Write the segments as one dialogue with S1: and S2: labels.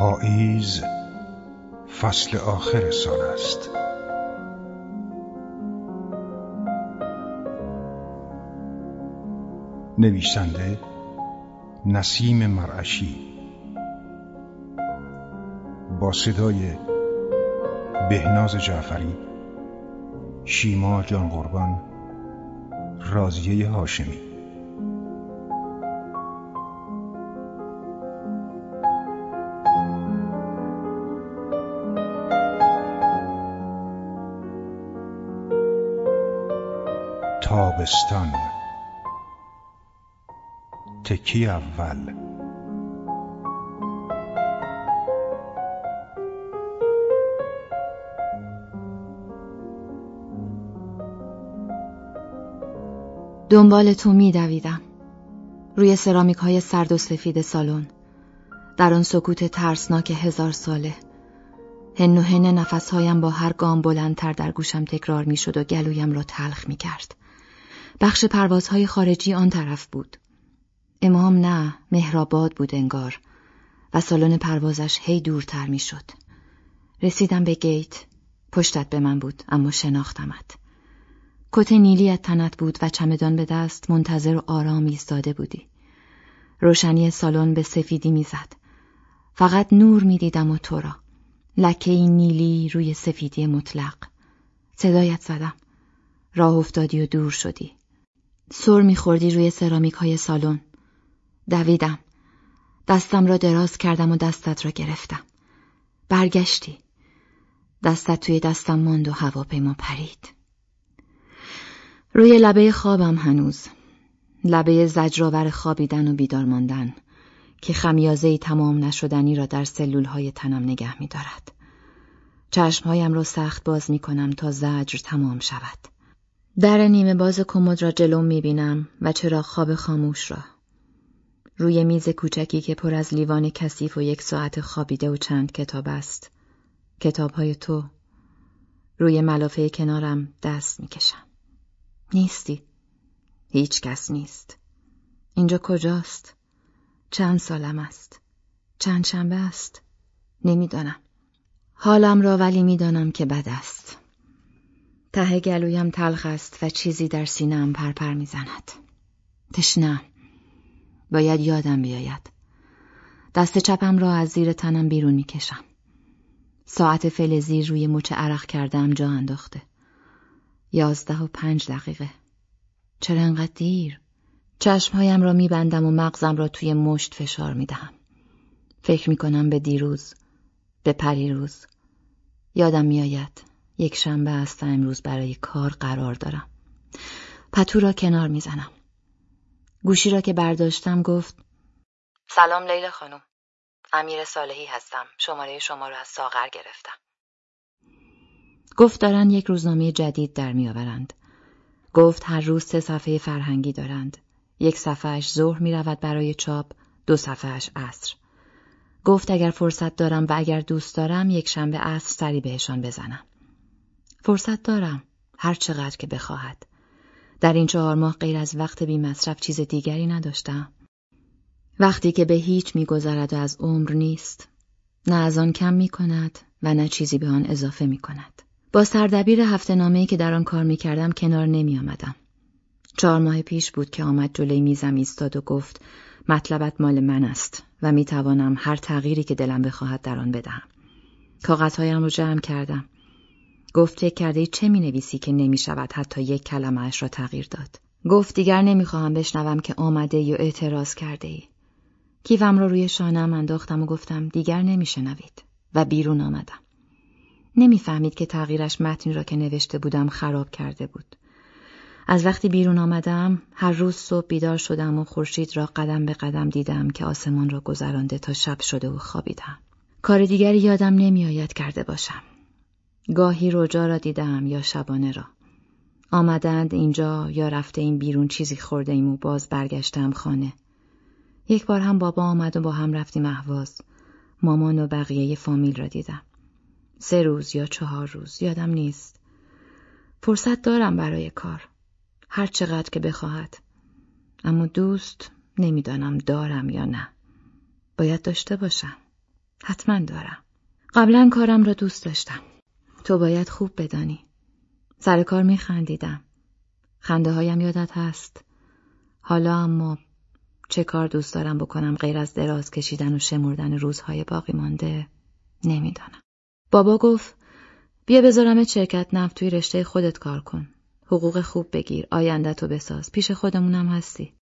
S1: پاییز فصل آخر سال است. نویسنده نسیم مرعشی با صدای بهناز جعفری شیما جان قربان رازیه هاشمی. تابستان تکی اول
S2: دنبال تو می دویدم. روی سرامیک های سرد و سفید سالن در آن سکوت ترسناک هزار ساله هن و هن نفسهایم با هر گام بلندتر در گوشم تکرار می شد و گلویم را تلخ می کرد. بخش پروازهای خارجی آن طرف بود. امام نه مهرآباد بود انگار و سالن پروازش هی دورتر می شد. رسیدم به گیت پشتت به من بود اما شناختمت. کت نیلی تنت بود و چمدان به دست منتظر و آرام ایستاده بودی. روشنی سالن به سفیدی می‌زد. فقط نور می‌دیدم و تو را. لکه نیلی روی سفیدی مطلق. صدایت زدم. راه افتادی و دور شدی. سر میخوردی روی سرامیک های سالن. دویدم. دستم را دراز کردم و دستت را گرفتم. برگشتی. دستت توی دستم ماند و هواپیما پرید. روی لبه خوابم هنوز. لبه زجرآور خوابیدن و بیدار ماندن که خمیازه تمام نشدنی را در سلول های تنم نگه می دارد. چشمهایم را سخت باز می کنم تا زجر تمام شود. در نیمه باز کمد را جلوم می بینم و چرا خواب خاموش را. روی میز کوچکی که پر از لیوان کثیف و یک ساعت خوابیده و چند کتاب است. کتاب های تو. روی ملافه کنارم دست می کشم. نیستی. هیچ کس نیست. اینجا کجاست؟ چند سالم است؟ چند شنبه است؟ نمی‌دانم. حالم را ولی می‌دانم که بد است. ته گلویم تلخ است و چیزی در سینهام پرپر می‌زند. تشنه. باید یادم بیاید. دست چپم را از زیر تنم بیرون می‌کشم. ساعت فلزی روی مچ عرق کردم جا انداخته. یازده و پنج دقیقه. چرا انقدر دیر؟ چشمهایم را میبندم و مغزم را توی مشت فشار می‌دهم. فکر می‌کنم به دیروز، به پریروز. یادم میآید یک شنبه است امروز برای کار قرار دارم. پتو را کنار می‌زنم. گوشی را که برداشتم گفت سلام لیلا خانم. امیر صالحی هستم. شماره شما را از ساغر گرفتم. گفت دارن یک روزنامه جدید در میآورند. گفت هر روز سه صفحه فرهنگی دارند. یک صفحهش ظهر می رود برای چاپ، دو صفحهش عصر. گفت اگر فرصت دارم و اگر دوست دارم یک شنبه عصر سری بهشان بزنم. فرصت دارم، هر چقدر که بخواهد. در این چهار ماه غیر از وقت بی مصرف چیز دیگری نداشتم. وقتی که به هیچ میگذرد و از عمر نیست، نه از آن کم می کند و نه چیزی به آن اضافه می کند. با سردبیر هفته نامه‌ای که در آن کار می کردم کنار نمی آمدم. چهار ماه پیش بود که آمد جلوی میزم ایستاد و گفت مطلبت مال من است و می توانم هر تغییری که دلم بخواهد در آن بدهم. کاغذهایم رو جمع کردم. گفت فکر کرده چه می نویسی که نمی شود حتی یک کلمه اش را تغییر داد. گفت دیگر نمی‌خواهم بشنوم که آمده یا اعتراض کرده ای. کیفم را روی شانم انداختم و گفتم دیگر نمیشنوید و بیرون آمدم. نمی‌فهمید که تغییرش متنی را که نوشته بودم خراب کرده بود. از وقتی بیرون آمدم هر روز صبح بیدار شدم و خورشید را قدم به قدم دیدم که آسمان را گذرانده تا شب شده و خوابیدم. کار دیگری یادم نمیآید کرده باشم. گاهی روجا را دیدم یا شبانه را. آمدند اینجا یا رفته این بیرون چیزی خورده ایم و باز برگشتم خانه. یک بار هم بابا آمد و با هم رفتیم اهواز. مامان و بقیه فامیل را دیدم. سه روز یا چهار روز یادم نیست. فرصت دارم برای کار. هر چقدر که بخواهد. اما دوست نمی‌دانم دارم یا نه. باید داشته باشم. حتما دارم. قبلا کارم را دوست داشتم. تو باید خوب بدانی. سر کار میخندیدم. خنده هایم یادت هست. حالا اما چه کار دوست دارم بکنم غیر از دراز کشیدن و شمردن روزهای باقی مانده نمی‌دانم. بابا گفت بیا بذارم شرکت نفت توی رشته خودت کار کن. حقوق خوب بگیر، آینده تو بساز، پیش خودمونم هستی.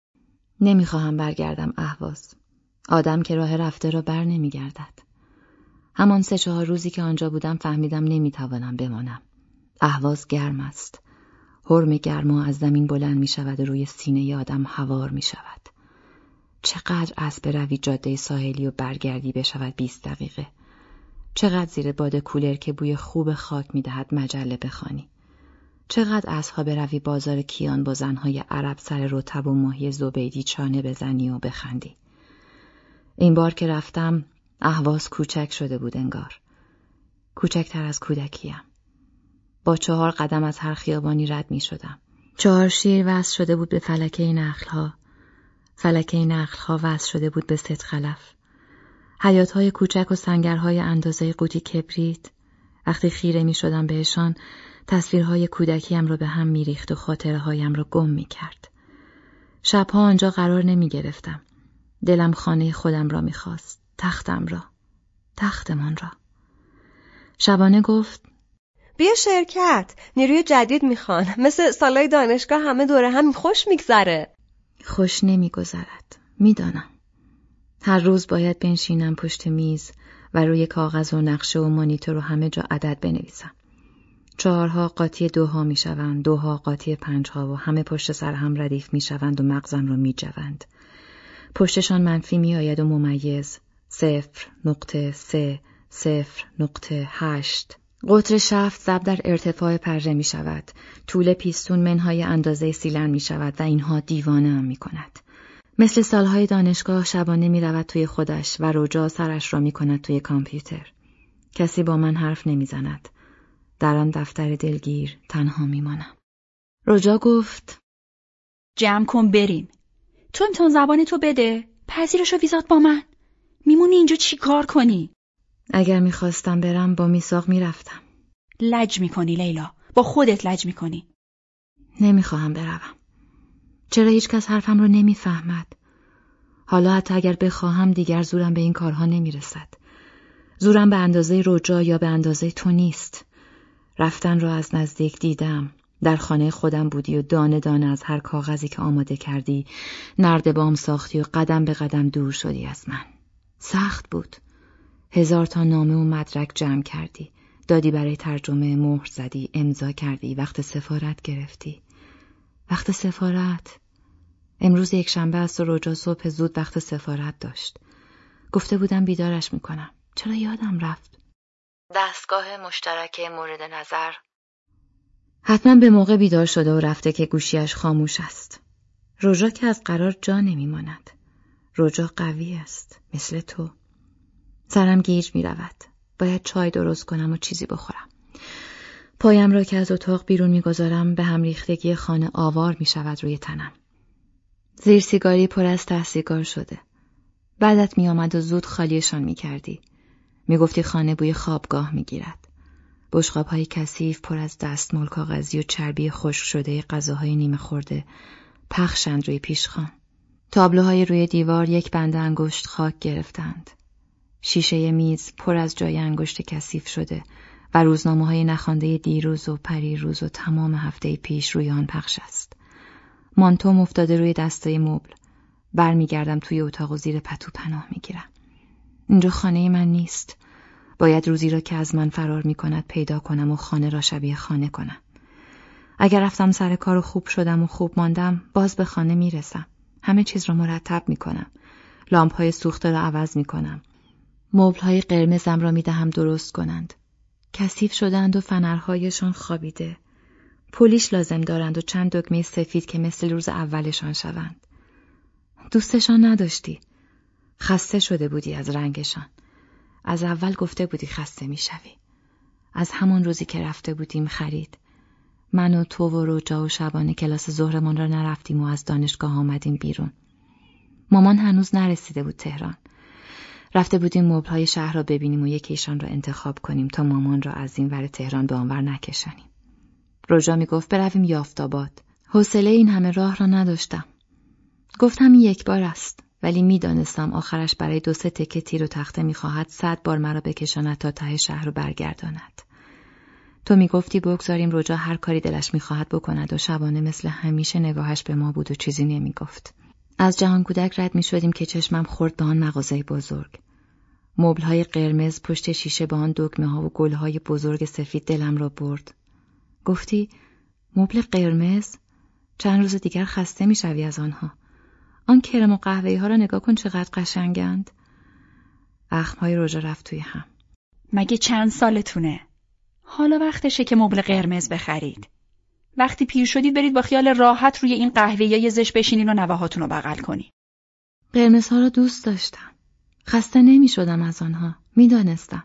S2: نمی‌خواهم برگردم اهواز. آدم که راه رفته را بر نمیگردد. همان سه چهار روزی که آنجا بودم فهمیدم نمی‌توانم بمانم. اهواز گرم است. حرم گرما از زمین بلند می شود و روی سینه آدم هوار می شود. چقدر از بروی جاده ساحلی و برگردی بشود بیست دقیقه. چقدر زیر باد کولر که بوی خوب خاک می دهد مجله بخوانی. چقدر ازها بروی بازار کیان با زنهای عرب سر رتب و ماهی زبیدی چانه بزنی و بخندی. این بار که رفتم اهواز کوچک شده بود انگار. کوچکتر از کودکیم. با چهار قدم از هر خیابانی رد می شدم. چهار شیر وصل شده بود به فلکه نخلها. فلکه نخلها وصل شده بود به ست خلف. حیاتهای کوچک و سنگرهای اندازه قوطی کبریت. وقتی خیره می شدم بهشان تصویرهای کودکیم را به هم میریخت و خاطره هایم را گم می کرد. شبها آنجا قرار نمی گرفتم. دلم خانه خودم را می‌خواست. تختم را. تختمان را. شبانه گفت
S3: بیا شرکت. نیروی جدید می‌خوان. مثل سالای دانشگاه همه دوره هم خوش میگذره.
S2: خوش نمیگذرد. می‌دانم. هر روز باید بنشینم پشت میز و روی کاغذ و نقشه و مانیتور و همه جا عدد بنویسم. چهارها قاطی دوها می‌شوند، دوها قاطی پنجها و همه پشت سر هم ردیف می‌شوند و مغزم را میجوند. پشتشان منفی میآید و ممیز صفر نقطه سه صفر نقطه هشت قطر شفت زب در ارتفاع پره می شود. طول پیستون منهای اندازه سیلن می شود و اینها دیوانه هم می کند. مثل سالهای دانشگاه شبانه می رود توی خودش و رجا سرش را می کند توی کامپیوتر. کسی با من حرف نمی زند. در آن دفتر دلگیر تنها می مانم. رجا گفت
S4: جمع کن بریم. تو امتحان زبان تو بده. پذیرش و ویزات با من. میمونی اینجا چی کار کنی؟
S2: اگر می‌خواستم برم با میساق می‌رفتم.
S4: لج می‌کنی لیلا. با خودت لج می‌کنی.
S2: نمی‌خواهم بروم. چرا هیچ کس حرفم رو نمی‌فهمد؟ حالا حتی اگر بخواهم دیگر زورم به این کارها نمی‌رسد. زورم به اندازه رجا یا به اندازه تو نیست. رفتن را از نزدیک دیدم. در خانه خودم بودی و دانه دانه از هر کاغذی که آماده کردی نردبام ساختی و قدم به قدم دور شدی از من. سخت بود. هزار تا نامه و مدرک جمع کردی. دادی برای ترجمه مهر زدی، امضا کردی، وقت سفارت گرفتی. وقت سفارت امروز یک شنبه است و رجا صبح زود وقت سفارت داشت. گفته بودم بیدارش می‌کنم. چرا یادم رفت؟ دستگاه مشترک مورد نظر حتما به موقع بیدار شده و رفته که گوشیش خاموش است. رجا که از قرار جا نمیماند. رجا قوی است مثل تو. سرم گیج می رود. باید چای درست کنم و چیزی بخورم. پایم را که از اتاق بیرون می‌گذارم به هم ریختگی خانه آوار می شود روی تنم. زیر سیگاری پر از ته سیگار شده. بعدت می آمد و زود خالیشان می کردی. می گفتی خانه بوی خوابگاه می گیرد. بشقاب های کثیف پر از دستمال کاغذی و چربی خشک شده غذاهای نیمه خورده پخشند روی پیشخان. تابلوهای روی دیوار یک بند انگشت خاک گرفتند. شیشه میز پر از جای انگشت کثیف شده و روزنامه های نخوانده دیروز و پریروز و تمام هفته پیش روی آن پخش است. مانتوم افتاده روی دستای مبل. برمیگردم توی اتاق و زیر پتو پناه می‌گیرم. اینجا خانه من نیست. باید روزی را که از من فرار می کند پیدا کنم و خانه را شبیه خانه کنم. اگر رفتم سر کار و خوب شدم و خوب ماندم باز به خانه می رسم. همه چیز را مرتب می کنم. لامپ های سوخته را عوض می کنم. مبل های قرمزم را می دهم درست کنند. کثیف شدند و فنرهایشان خوابیده. پولیش لازم دارند و چند دکمه سفید که مثل روز اولشان شوند. دوستشان نداشتی. خسته شده بودی از رنگشان. از اول گفته بودی خسته می‌شوی. از همون روزی که رفته بودیم خرید. من و تو و روجا و شبانه کلاس ظهرمان را نرفتیم و از دانشگاه آمدیم بیرون. مامان هنوز نرسیده بود تهران. رفته بودیم مبلهای شهر را ببینیم و یکیشان را انتخاب کنیم تا مامان را از این ور تهران به آنور نکشانیم. روژا می گفت برویم یافتاباد. حوصله این همه راه را نداشتم. گفتم یک بار است ولی می‌دانستم آخرش برای دو سه تکه تیر و تخته می‌خواهد صد بار مرا بکشاند تا ته شهر رو برگرداند. تو می‌گفتی بگذاریم رجا هر کاری دلش می‌خواهد بکند و شبانه مثل همیشه نگاهش به ما بود و چیزی نمی‌گفت. از جهان کودک رد می شدیم که چشمم خورد به آن مغازه بزرگ. مبلهای قرمز پشت شیشه به آن دکمه ها و گلهای بزرگ سفید دلم را برد. گفتی مبل قرمز؟ چند روز دیگر خسته می‌شوی از آنها. آن کرم و قهوه‌ای ها را نگاه کن چقدر قشنگند. اخمهای رژا رفت توی هم.
S4: مگه چند سالتونه؟ حالا وقتشه که مبل قرمز بخرید. وقتی پیر شدید برید با خیال راحت روی این قهوه زش بشینین و نواهاتون رو بغل کنین.
S2: قرمزها را دوست داشتم. خسته نمی شدم از آنها. می‌دانستم.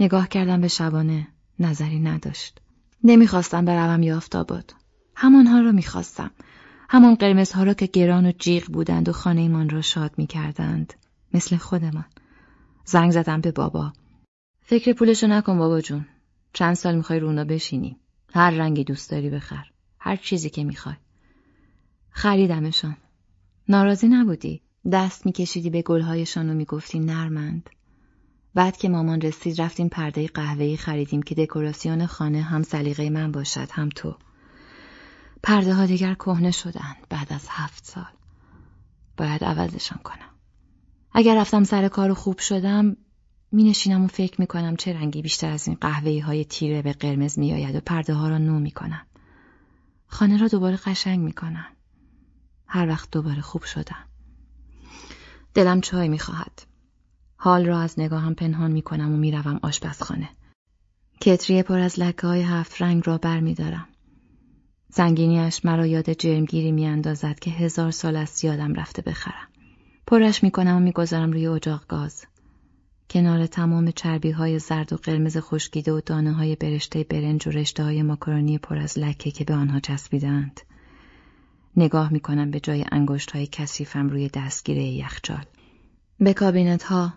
S2: نگاه کردم به شبانه. نظری نداشت. نمی‌خواستم بروم یافتاباد. همانها را می‌خواستم. همان قرمزها را که گران و جیغ بودند و خانه ایمان را شاد می‌کردند. مثل خودمان. زنگ زدم به بابا. فکر پولشو نکن بابا جون. چند سال می‌خوای رونا بشینی. هر رنگی دوست داری بخر. هر چیزی که می‌خوای. خریدمشان. ناراضی نبودی. دست میکشیدی به گلهایشان و می‌گفتی نرمند. بعد که مامان رسید رفتیم پرده قهوه‌ای خریدیم که دکوراسیون خانه هم سلیقه من باشد هم تو. پرده ها دیگر کهنه شدند بعد از هفت سال. باید عوضشان کنم. اگر رفتم سر کار خوب شدم می نشینم و فکر می کنم چه رنگی بیشتر از این قهوه‌ای های تیره به قرمز می آید و پرده ها را نو می کنم. خانه را دوباره قشنگ می کنم. هر وقت دوباره خوب شدم. دلم چای می خواهد. حال را از نگاهم پنهان می کنم و می روم آشپزخانه. کتری پر از لکه های هفت رنگ را بر می دارم. زنگینیش مرا یاد جرمگیری می اندازد که هزار سال از یادم رفته بخرم. پرش می کنم و می گذارم روی اجاق گاز. کنار تمام چربی های زرد و قرمز خشکیده و دانه های برشته برنج و رشته های ماکارونی پر از لکه که به آنها چسبیدند. نگاه می کنم به جای انگشت های کثیفم روی دستگیره یخچال. به کابینت ها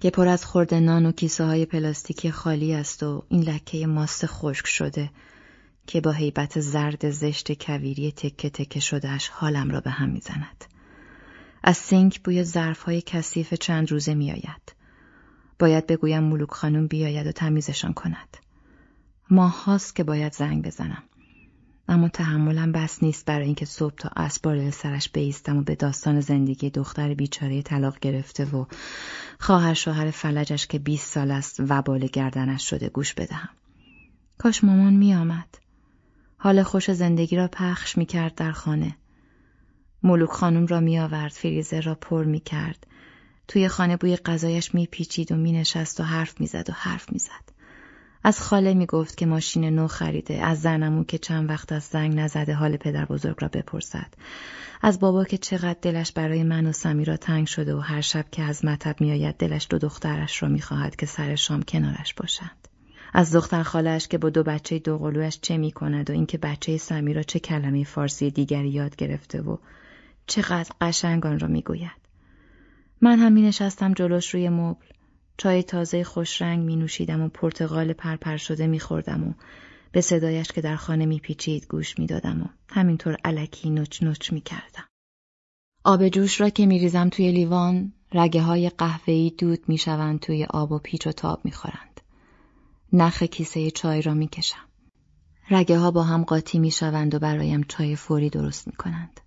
S2: که پر از خورده نان و کیسه های پلاستیکی خالی است و این لکه ماست خشک شده که با حیبت زرد زشت کویری تکه تکه شدهش حالم را به هم می‌زند. از سینک بوی ظرف های کثیف چند روزه میآید. باید بگویم ملوک خانم بیاید و تمیزشان کند. ماه هاست که باید زنگ بزنم. اما تحملم بس نیست برای اینکه صبح تا اسبار سرش بیستم و به داستان زندگی دختر بیچاره طلاق گرفته و خواهر شوهر فلجش که 20 سال است وبال گردنش شده گوش بدهم. کاش مامان می آمد. حال خوش زندگی را پخش می کرد در خانه. ملوک خانم را می آورد فریزر را پر می کرد. توی خانه بوی غذایش می پیچید و می نشست و حرف می زد و حرف می زد. از خاله می گفت که ماشین نو خریده از زنمون که چند وقت از زنگ نزده حال پدر بزرگ را بپرسد. از بابا که چقدر دلش برای من و سمیرا تنگ شده و هر شب که از مطب میآید دلش دو دخترش را می‌خواهد که سر شام کنارش باشند. از دختر خالش که با دو بچه دوقلوش چه می کند و اینکه بچه سمیرا چه کلمه فارسی دیگری یاد گرفته و چقدر قشنگ آن را می‌گوید. من هم می نشستم جلوش روی مبل چای تازه خوش رنگ می نوشیدم و پرتغال پرپر شده می خوردم و به صدایش که در خانه می پیچید گوش می دادم و همینطور علکی نوچ نوچ می کردم. آب جوش را که می ریزم توی لیوان رگه های قهوه‌ای دود می شوند توی آب و پیچ و تاب می خورند. نخ کیسه چای را می کشم. رگه ها با هم قاطی می شوند و برایم چای فوری درست می کنند.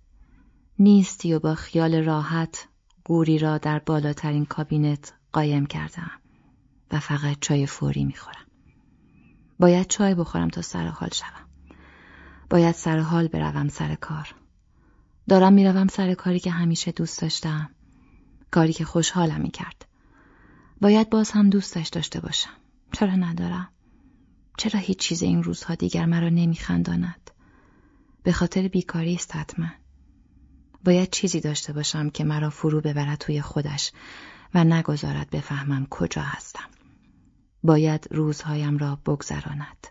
S2: نیستی و با خیال راحت گوری را در بالاترین کابینت قایم کردم و فقط چای فوری می‌خورم. باید چای بخورم تا سر حال شوم. باید سر حال بروم سر کار. دارم می‌روم سر کاری که همیشه دوست داشتم. کاری که خوشحالم می‌کرد. باید باز هم دوستش داشته باشم. چرا ندارم؟ چرا هیچ چیز این روزها دیگر مرا نمیخنداند؟ به خاطر بیکاری است حتما. باید چیزی داشته باشم که مرا فرو ببرد توی خودش و نگذارد بفهمم کجا هستم. باید روزهایم را بگذراند.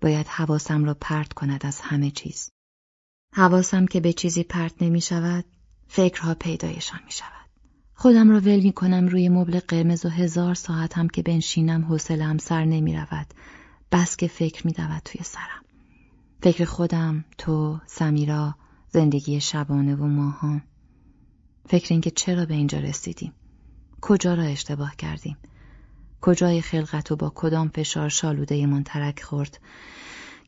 S2: باید حواسم را پرت کند از همه چیز. حواسم که به چیزی پرت نمی شود، فکرها پیدایشان می شود. خودم را ول می کنم روی مبل قرمز و هزار ساعت هم که بنشینم حوصله‌ام سر نمی رود. بس که فکر می دود توی سرم. فکر خودم، تو، سمیرا، زندگی شبانه و ماهان. فکر اینکه چرا به اینجا رسیدیم. کجا را اشتباه کردیم. کجای خلقت و با کدام فشار شالوده ترک خورد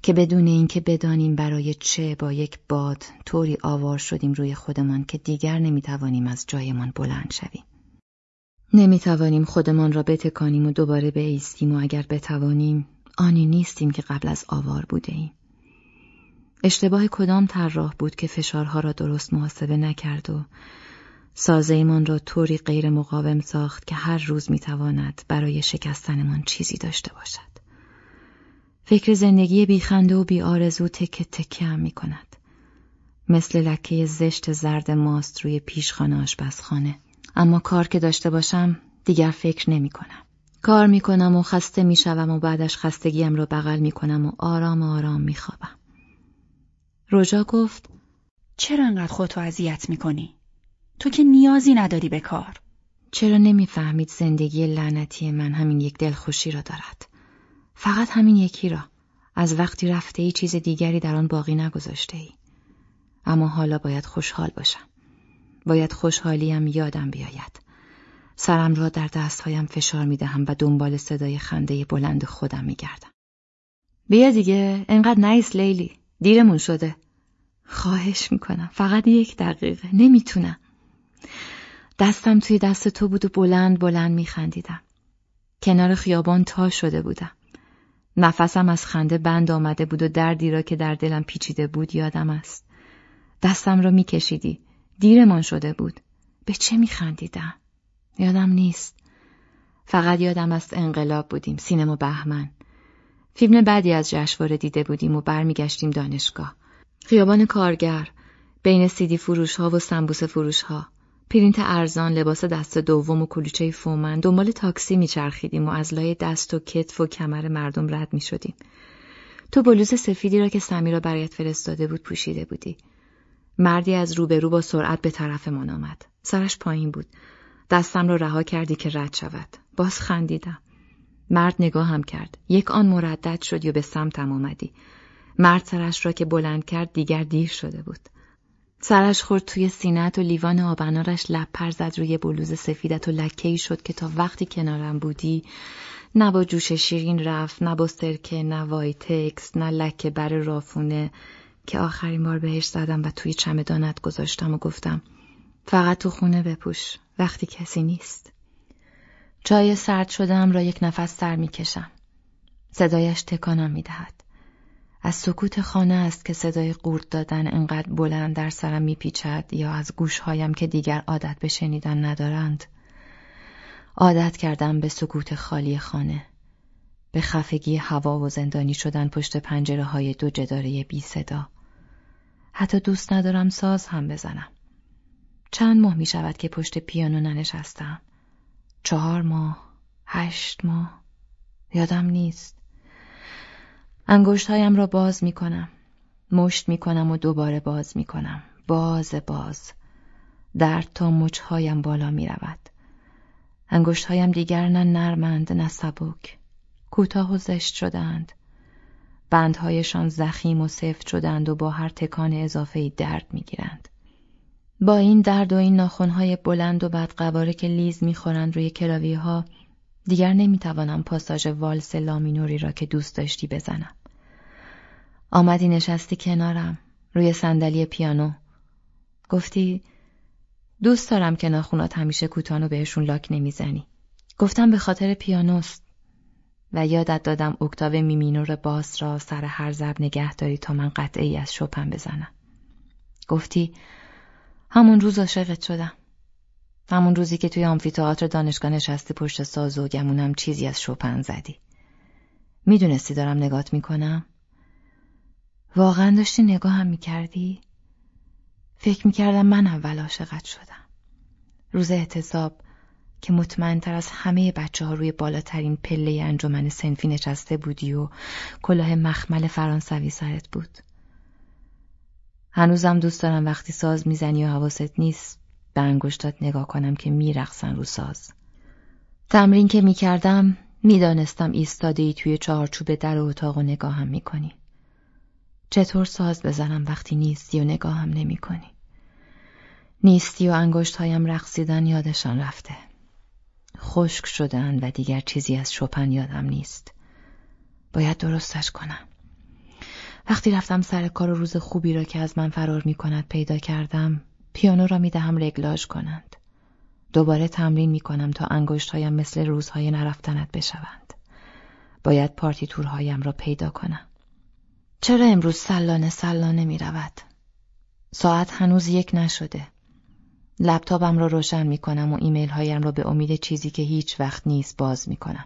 S2: که بدون اینکه بدانیم برای چه با یک باد طوری آوار شدیم روی خودمان که دیگر نمی‌توانیم از جایمان بلند شویم. نمی‌توانیم خودمان را بتکانیم و دوباره ایستیم و اگر بتوانیم آنی نیستیم که قبل از آوار بوده ایم. اشتباه کدام طراح بود که فشارها را درست محاسبه نکرد و سازهمان را طوری غیر مقاوم ساخت که هر روز می‌تواند برای شکستنمان چیزی داشته باشد. فکر زندگی بیخنده و بیآرزو تکه تکه هم می کند. مثل لکه زشت زرد ماست روی پیشخانه آشپزخانه. اما کار که داشته باشم دیگر فکر نمی کنم. کار می کنم و خسته می شوم و بعدش خستگیم را بغل می کنم و آرام آرام می خوابم. روژا گفت
S4: چرا انقدر خودتو اذیت می کنی؟ تو که نیازی نداری به کار.
S2: چرا نمی‌فهمید زندگی لعنتی من همین یک دلخوشی را دارد؟ فقط همین یکی را از وقتی رفته ای چیز دیگری در آن باقی نگذاشته ای. اما حالا باید خوشحال باشم. باید خوشحالیم یادم بیاید. سرم را در دستهایم فشار می دهم و دنبال صدای خنده بلند خودم می گردم. بیا دیگه انقدر نیست لیلی دیرمون شده خواهش می‌کنم فقط یک دقیقه نمی‌تونم دستم توی دست تو بود و بلند بلند میخندیدم کنار خیابان تا شده بودم نفسم از خنده بند آمده بود و دردی را که در دلم پیچیده بود یادم است. دستم را میکشیدی. دیرمان شده بود. به چه میخندیدم؟ یادم نیست. فقط یادم است انقلاب بودیم. سینما بهمن. فیلم بعدی از جشنواره دیده بودیم و برمیگشتیم دانشگاه. خیابان کارگر. بین سیدی فروش ها و سمبوس فروش ها. پرینت ارزان لباس دست دوم و کلوچه فومن دنبال تاکسی میچرخیدیم و از لای دست و کتف و کمر مردم رد می‌شدیم تو بلوز سفیدی را که سمیرا برایت فرستاده بود پوشیده بودی مردی از روبرو با سرعت به طرفمان آمد سرش پایین بود دستم را رها کردی که رد شود باز خندیدم مرد نگاهم کرد. یک آن مردد شد یا به سمتم آمدی مرد سرش را که بلند کرد دیگر دیر شده بود. سرش خورد توی سینت و لیوان آبنارش لب پر زد روی بلوز سفیدت و لکه شد که تا وقتی کنارم بودی نه با جوش شیرین رفت نه با سرکه نه وایتکس نه لکه‌بر رافونه که آخرین بار بهش زدم و توی چمدانت گذاشتم و گفتم فقط تو خونه بپوش وقتی کسی نیست. چای سرد شده‌ام را یک نفس سر می‌کشم. صدایش تکانم می‌دهد. از سکوت خانه است که صدای قورت دادن انقدر بلند در سرم میپیچد یا از گوشهایم که دیگر عادت به شنیدن ندارند. عادت کردم به سکوت خالی خانه. به خفگی هوا و زندانی شدن پشت پنجره های دو جداره بی صدا. حتی دوست ندارم ساز هم بزنم. چند ماه می شود که پشت پیانو ننشستم. چهار ماه هشت ماه یادم نیست انگشتهایم را باز می کنم. مشت می کنم و دوباره باز می کنم. باز باز. درد تا مچهایم بالا می رود. انگشتهایم دیگر نه نرمند نه سبک. کوتاه و زشت شدند. بندهایشان زخیم و سفت شدند و با هر تکان اضافه درد می گیرند. با این درد و این ناخونهای بلند و بدقواره که لیز می‌خورند روی کلاویه ها دیگر نمی‌توانم پاساژ والس لامینوری را که دوست داشتی بزنم. آمدی نشستی کنارم روی صندلی پیانو. گفتی دوست دارم که ناخونات همیشه کوتاهن و بهشون لاک نمی‌زنی. گفتم به خاطر پیانوست. و یادت دادم اکتاو می مینور باس را سر هر ضرب نگه داری تا من قطعی از شوپن بزنم. گفتی همون روز عاشقت شدم. همون روزی که توی آمفیتئاتر دانشگاه نشستی پشت ساز و گمونم چیزی از شوپن زدی. می‌دونستی دارم نگات می‌کنم؟ واقعا داشتی نگاه هم می‌کردی؟ فکر می‌کردم من اول عاشقت شدم. روز اعتصاب که مطمئنتر از همه بچه ها روی بالاترین پله انجمن سنفی نشسته بودی و کلاه مخمل فرانسوی سرت بود. هنوزم دوست دارم وقتی ساز می‌زنی و حواست نیست به انگشتات نگاه کنم که میرقصن رو ساز. تمرین که می‌کردم می‌دانستم ایستاده ای توی چهارچوب در اتاق و نگاهم می‌کنی. چطور ساز بزنم وقتی نیستی و نگاهم نمی‌کنی؟ نیستی و انگشتهایم رقصیدن یادشان رفته. خشک شدن و دیگر چیزی از شپن یادم نیست. باید درستش کنم. وقتی رفتم سر کار و روز خوبی را که از من فرار می کند پیدا کردم پیانو را می دهم رگلاژ کنند. دوباره تمرین می کنم تا انگشتهایم مثل روزهای نرفتنت بشوند. باید پارتی تورهایم را پیدا کنم. چرا امروز سلانه سلانه می رود؟ ساعت هنوز یک نشده. لپتاپم را روشن می کنم و ایمیل هایم را به امید چیزی که هیچ وقت نیست باز می کنم.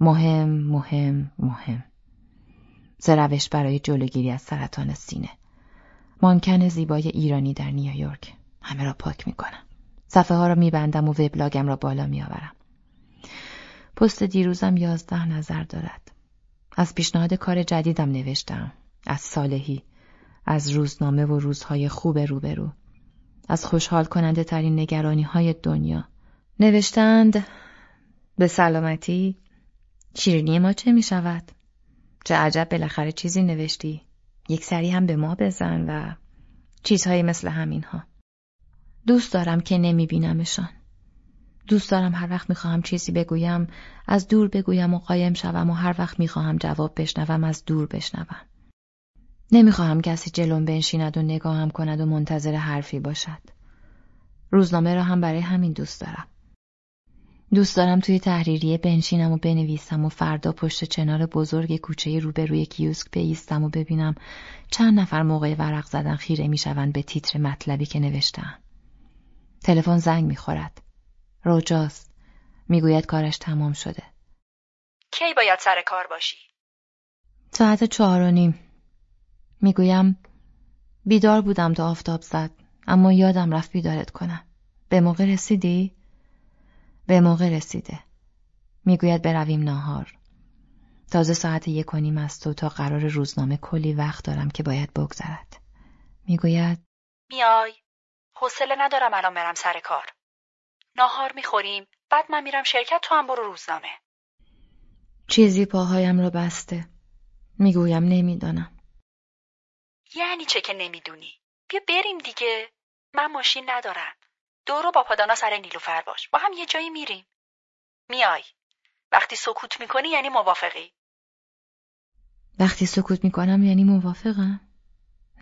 S2: مهم مهم مهم زروش برای جلوگیری از سرطان سینه مانکن زیبای ایرانی در نیویورک همه را پاک می کنم. صفحه ها را می بندم و وبلاگم را بالا می آورم. پست دیروزم یازده نظر دارد. از پیشنهاد کار جدیدم نوشتم. از صالحی. از روزنامه و روزهای خوب روبرو. از خوشحال کننده ترین نگرانی های دنیا. نوشتند به سلامتی شیرینی ما چه می شود؟ چه عجب بالاخره چیزی نوشتی. یک سری هم به ما بزن و چیزهایی مثل همینها. دوست دارم که نمی بینمشان دوست دارم هر وقت می‌خواهم چیزی بگویم از دور بگویم و قایم شوم و هر وقت می‌خواهم جواب بشنوم از دور بشنوم. نمی‌خواهم کسی جلوم بنشیند و نگاهم کند و منتظر حرفی باشد. روزنامه را هم برای همین دوست دارم. دوست دارم توی تحریریه بنشینم و بنویسم و فردا پشت چنار بزرگ کوچه روبروی کیوسک بیستم و ببینم چند نفر موقع ورق زدن خیره می‌شوند به تیتر مطلبی که نوشتم. تلفن زنگ می‌خورد. روجاست. می‌گوید کارش تمام شده.
S4: کی باید سر کار باشی؟
S2: ساعت چهار و نیم. می‌گویم بیدار بودم تا آفتاب زد اما یادم رفت بیدارت کنم. به موقع رسیدی؟ به موقع رسیده. می‌گوید برویم ناهار. تازه ساعت یک و نیم است و تا قرار روزنامه کلی وقت دارم که باید بگذرد. می‌گوید
S4: میای. حوصله ندارم الان برم سر کار. ناهار می‌خوریم بعد من میرم شرکت تو هم برو روزنامه.
S2: چیزی پاهایم را بسته. می‌گویم نمی‌دانم.
S4: یعنی چه که نمی‌دونی؟ بیا بریم دیگه. من ماشین ندارم. دورو با پادانا سر نیلوفر باش. با هم یه جایی میریم. میای. وقتی سکوت می‌کنی یعنی موافقی.
S2: وقتی سکوت می‌کنم یعنی موافقم؟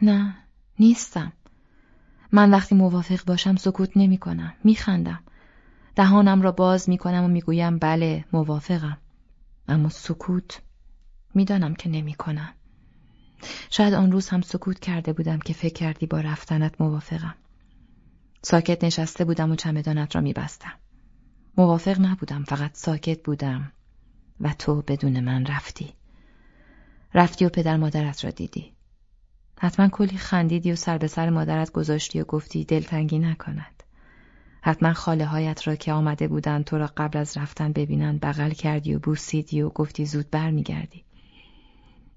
S2: نه نیستم. من وقتی موافق باشم سکوت نمی‌کنم میخندم. دهانم را باز می‌کنم و می‌گویم بله موافقم. اما سکوت می‌دانم که نمی‌کنم. شاید آن روز هم سکوت کرده بودم که فکر کردی با رفتنت موافقم. ساکت نشسته بودم و چمدانت را میبستم. موافق نبودم فقط ساکت بودم و تو بدون من رفتی. رفتی و پدر مادرت را دیدی. حتما کلی خندیدی و سر به سر مادرت گذاشتی و گفتی دلتنگی نکند. حتما خاله هایت را که آمده بودند تو را قبل از رفتن ببینند بغل کردی و بوسیدی و گفتی زود برمیگردی.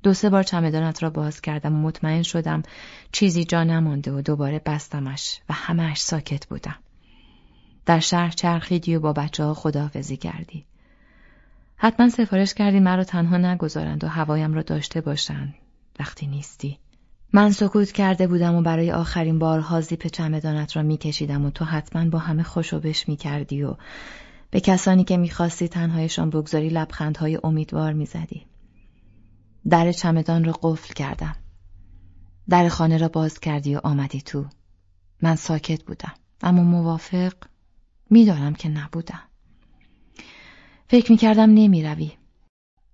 S2: دو سه بار چمدانت را باز کردم و مطمئن شدم چیزی جا نمانده و دوباره بستمش و همهش ساکت بودم. در شهر چرخیدی و با بچه ها خداحافظی کردی. حتما سفارش کردی مرا تنها نگذارند و هوایم را داشته باشند وقتی نیستی. من سکوت کرده بودم و برای آخرین بار زیپ چمدانت را میکشیدم و تو حتما با همه خوشوبش می‌کردی و به کسانی که می‌خواستی تنهایشان بگذاری لبخندهای امیدوار می‌زدی. در چمدان را قفل کردم. در خانه را باز کردی و آمدی تو. من ساکت بودم. اما موافق می‌دانم که نبودم. فکر می کردم نمی روی.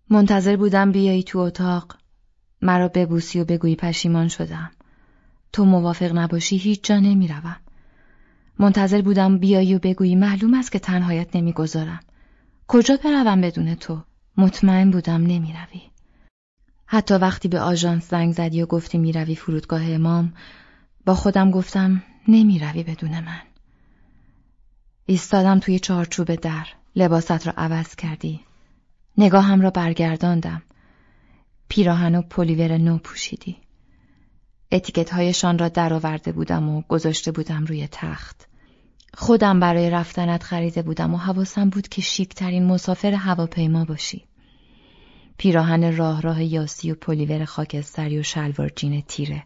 S2: منتظر بودم بیایی تو اتاق. مرا ببوسی و بگویی پشیمان شدم. تو موافق نباشی هیچ جا نمی روم. منتظر بودم بیایی و بگویی معلوم است که تنهایت نمی‌گذارم. کجا بروم بدون تو؟ مطمئن بودم نمی روی. حتی وقتی به آژانس زنگ زدی و گفتی می‌روی فرودگاه امام با خودم گفتم نمی‌روی بدون من. ایستادم توی چارچوب در لباست را عوض کردی. نگاهم را برگرداندم. پیراهن و پلیور نو پوشیدی. اتیکت هایشان را درآورده بودم و گذاشته بودم روی تخت. خودم برای رفتنت خریده بودم و حواسم بود که شیکترین مسافر هواپیما باشی. پیراهن راه راه یاسی و پلیور خاکستری و شلوار جین تیره.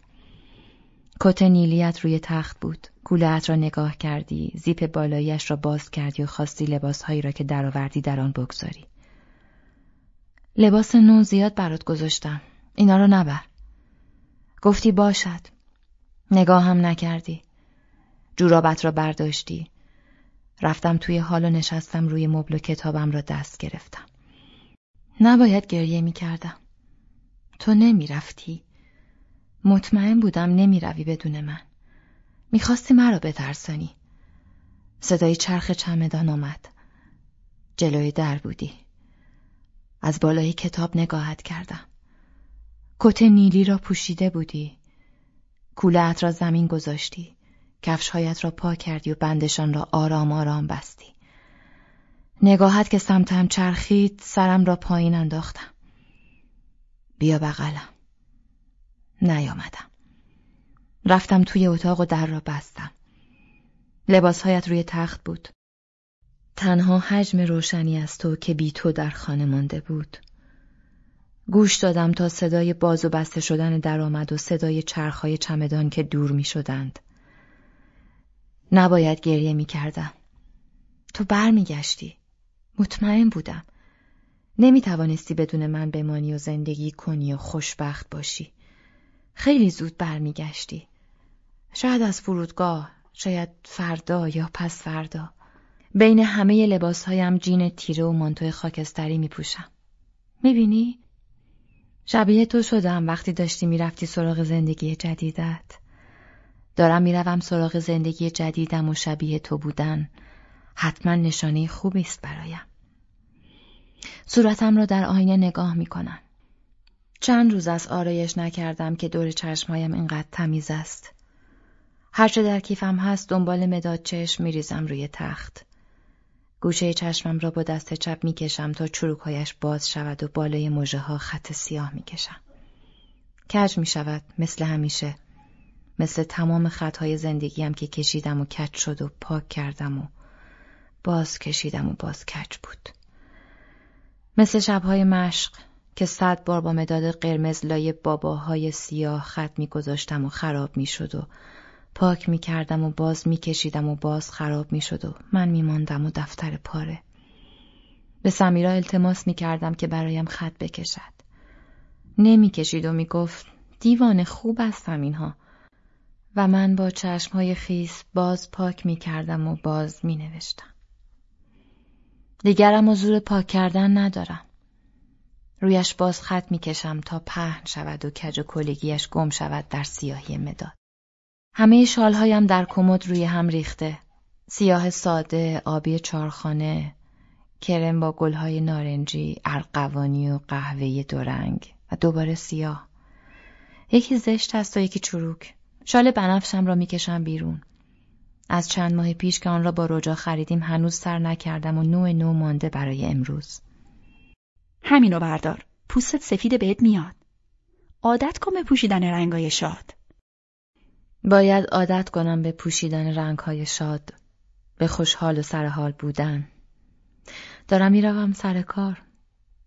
S2: کت نیلیت روی تخت بود. کولهت را نگاه کردی، زیپ بالایش را باز کردی و خواستی لباسهایی را که درآوردی در آن بگذاری. لباس نو زیاد برات گذاشتم. اینا را نبر. گفتی باشد. نگاه هم نکردی. جورابت را برداشتی. رفتم توی حال و نشستم روی مبل و کتابم را دست گرفتم. نباید گریه می کردم. تو نمی رفتی. مطمئن بودم نمی روی بدون من. می‌خواستی مرا بترسانی. صدای چرخ چمدان آمد. جلوی در بودی. از بالای کتاب نگاهت کردم. کت نیلی را پوشیده بودی. کولت را زمین گذاشتی. کفشهایت را پا کردی و بندشان را آرام آرام بستی. نگاهت که سمتم چرخید سرم را پایین انداختم. بیا بغلم. نیامدم. رفتم توی اتاق و در را بستم. لباسهایت روی تخت بود. تنها حجم روشنی از تو که بی تو در خانه مانده بود. گوش دادم تا صدای باز و بسته شدن درآمد و صدای چرخهای چمدان که دور می شدند. نباید گریه می کردم. تو برمیگشتی. مطمئن بودم. نمی توانستی بدون من بمانی و زندگی کنی و خوشبخت باشی. خیلی زود برمیگشتی. شاید از فرودگاه، شاید فردا یا پس فردا. بین همه لباسهایم جین تیره و مانتو خاکستری می پوشم. می بینی؟ شبیه تو شدم وقتی داشتی می‌رفتی سراغ زندگی جدیدت. دارم می‌روم سراغ زندگی جدیدم و شبیه تو بودن حتما نشانه خوبی است برایم. صورتم را در آینه نگاه می‌کنم. چند روز از آرایش نکردم که دور چشمهایم اینقدر تمیز است. هرچه در کیفم هست دنبال مداد چشم میریزم روی تخت. گوشه چشمم را با دست چپ می‌کشم تا چروکهایش باز شود و بالای مژه ها خط سیاه می‌کشم. کج می شود مثل همیشه. مثل تمام خطهای زندگیم که کشیدم و کج شد و پاک کردم و باز کشیدم و باز کج بود. مثل شبهای مشق که صد بار با مداد قرمز لای باباهای سیاه خط میگذاشتم و خراب می‌شد و پاک می کردم و باز می کشیدم و باز خراب می شد و من می ماندم و دفتر پاره. به سمیرا التماس می کردم که برایم خط بکشد. نمی کشید و می گفت دیوان خوب هستم اینها. و من با چشمهای خیس باز پاک می کردم و باز می نوشتم. دیگرم و زور پاک کردن ندارم. رویش باز خط می کشم تا پهن شود و کج و کلگیش گم شود در سیاهی مداد. همه شالهایم در کمد روی هم ریخته. سیاه ساده، آبی چارخانه، کرم با گلهای نارنجی، ارقوانی و قهوه‌ای دورنگ و دوباره سیاه. یکی زشت است و یکی چروک. شال بنفشم را می‌کشم بیرون. از چند ماه پیش که آن را با رجا خریدیم هنوز سر نکردم و نوع نو مانده برای امروز.
S4: همینو بردار. پوستت سفید بهت میاد. عادت کن به پوشیدن رنگای شاد.
S2: باید عادت کنم به پوشیدن رنگهای شاد، به خوشحال و سرحال بودن. دارم می‌روم سر کار.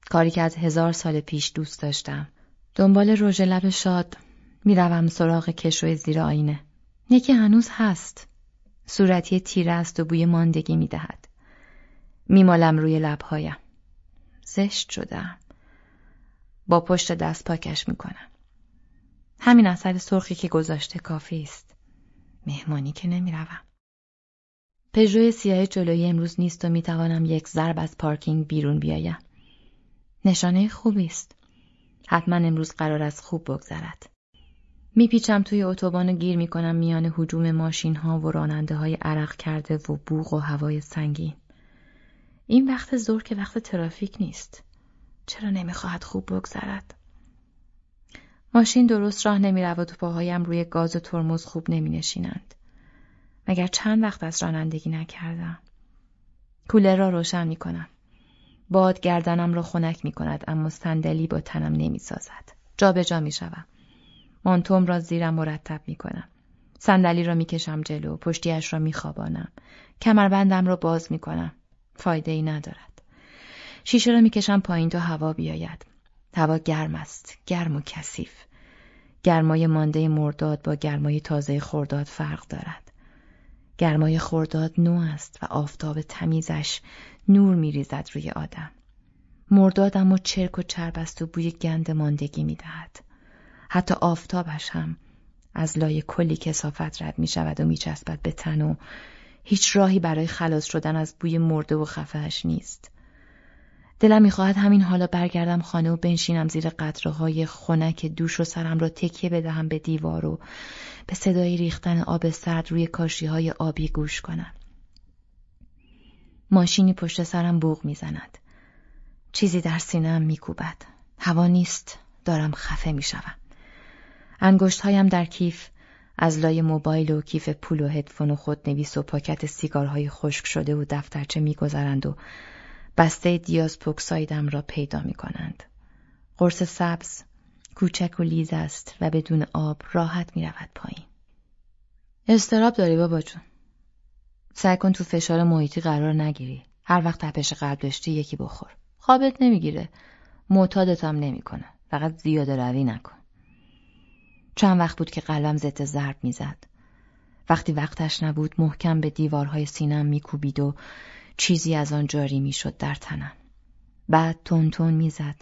S2: کاری که از هزار سال پیش دوست داشتم. دنبال رژ لب شاد می‌روم سراغ کشوی زیر آینه. یکی هنوز هست. صورتی تیره است و بوی ماندگی می‌دهد. میمالم روی لبهایم. زشت شدم. با پشت دست پاکش می‌کنم. همین اثر سرخی که گذاشته کافی است. مهمانی که نمی‌روم. پژو سیاه جلوی امروز نیست و می‌توانم یک ضرب از پارکینگ بیرون بیایم. نشانه خوبی است. حتما امروز قرار از خوب بگذرد. میپیچم توی اتوبان و گیر می‌کنم میان حجوم ماشین ها و راننده های عرق کرده و بوغ و هوای سنگین. این وقت زور که وقت ترافیک نیست. چرا نمی‌خواهد خوب بگذرد؟ ماشین درست راه نمی و پاهایم روی گاز و ترمز خوب نمی نشینند. مگر چند وقت از رانندگی نکردم. کولر را روشن می کنم. باد گردنم را خنک می کند اما صندلی با تنم نمی سازد. جا به جا می شوم. مانتوم را زیرم مرتب می کنم. صندلی را می کشم جلو، پشتیش را می خوابانم. کمربندم را باز می کنم. فایده ای ندارد. شیشه را می‌کشم پایین تا هوا بیاید. هوا گرم است. گرم و کثیف. گرمای مانده مرداد با گرمای تازه خورداد فرق دارد. گرمای خورداد نو است و آفتاب تمیزش نور میریزد روی آدم. مرداد اما چرک و چرب است و بوی گند ماندگی می‌دهد. حتی آفتابش هم از لای کلی کسافت رد می شود و می چسبد به تن و هیچ راهی برای خلاص شدن از بوی مرده و خفهش نیست. دلم می‌خواهد همین حالا برگردم خانه و بنشینم زیر قطره های خنک دوش و سرم را تکیه بدهم به دیوار و به صدای ریختن آب سرد روی کاشی های آبی گوش کنم. ماشینی پشت سرم بوغ می‌زند. چیزی در سینه‌ام میکوبد. هوا نیست. دارم خفه می‌شوم. انگشت هایم در کیف از لای موبایل و کیف پول و هدفون و خود نویس و پاکت سیگارهای خشک شده و دفترچه میگذرند و بسته دیاز پوکسایدم را پیدا می کنند. قرص سبز کوچک و لیز است و بدون آب راحت می رود پایین. استراب داری بابا جون. سعی کن تو فشار محیطی قرار نگیری. هر وقت تپش قلب داشتی یکی بخور. خوابت نمی‌گیره. معتادت هم نمی‌کنه. فقط زیاده روی نکن. چند وقت بود که قلبم ضد ضرب می‌زد. وقتی وقتش نبود محکم به دیوارهای سینم میکوبید و چیزی از آن جاری می‌شد در تنم. بعد تون تون می‌زد.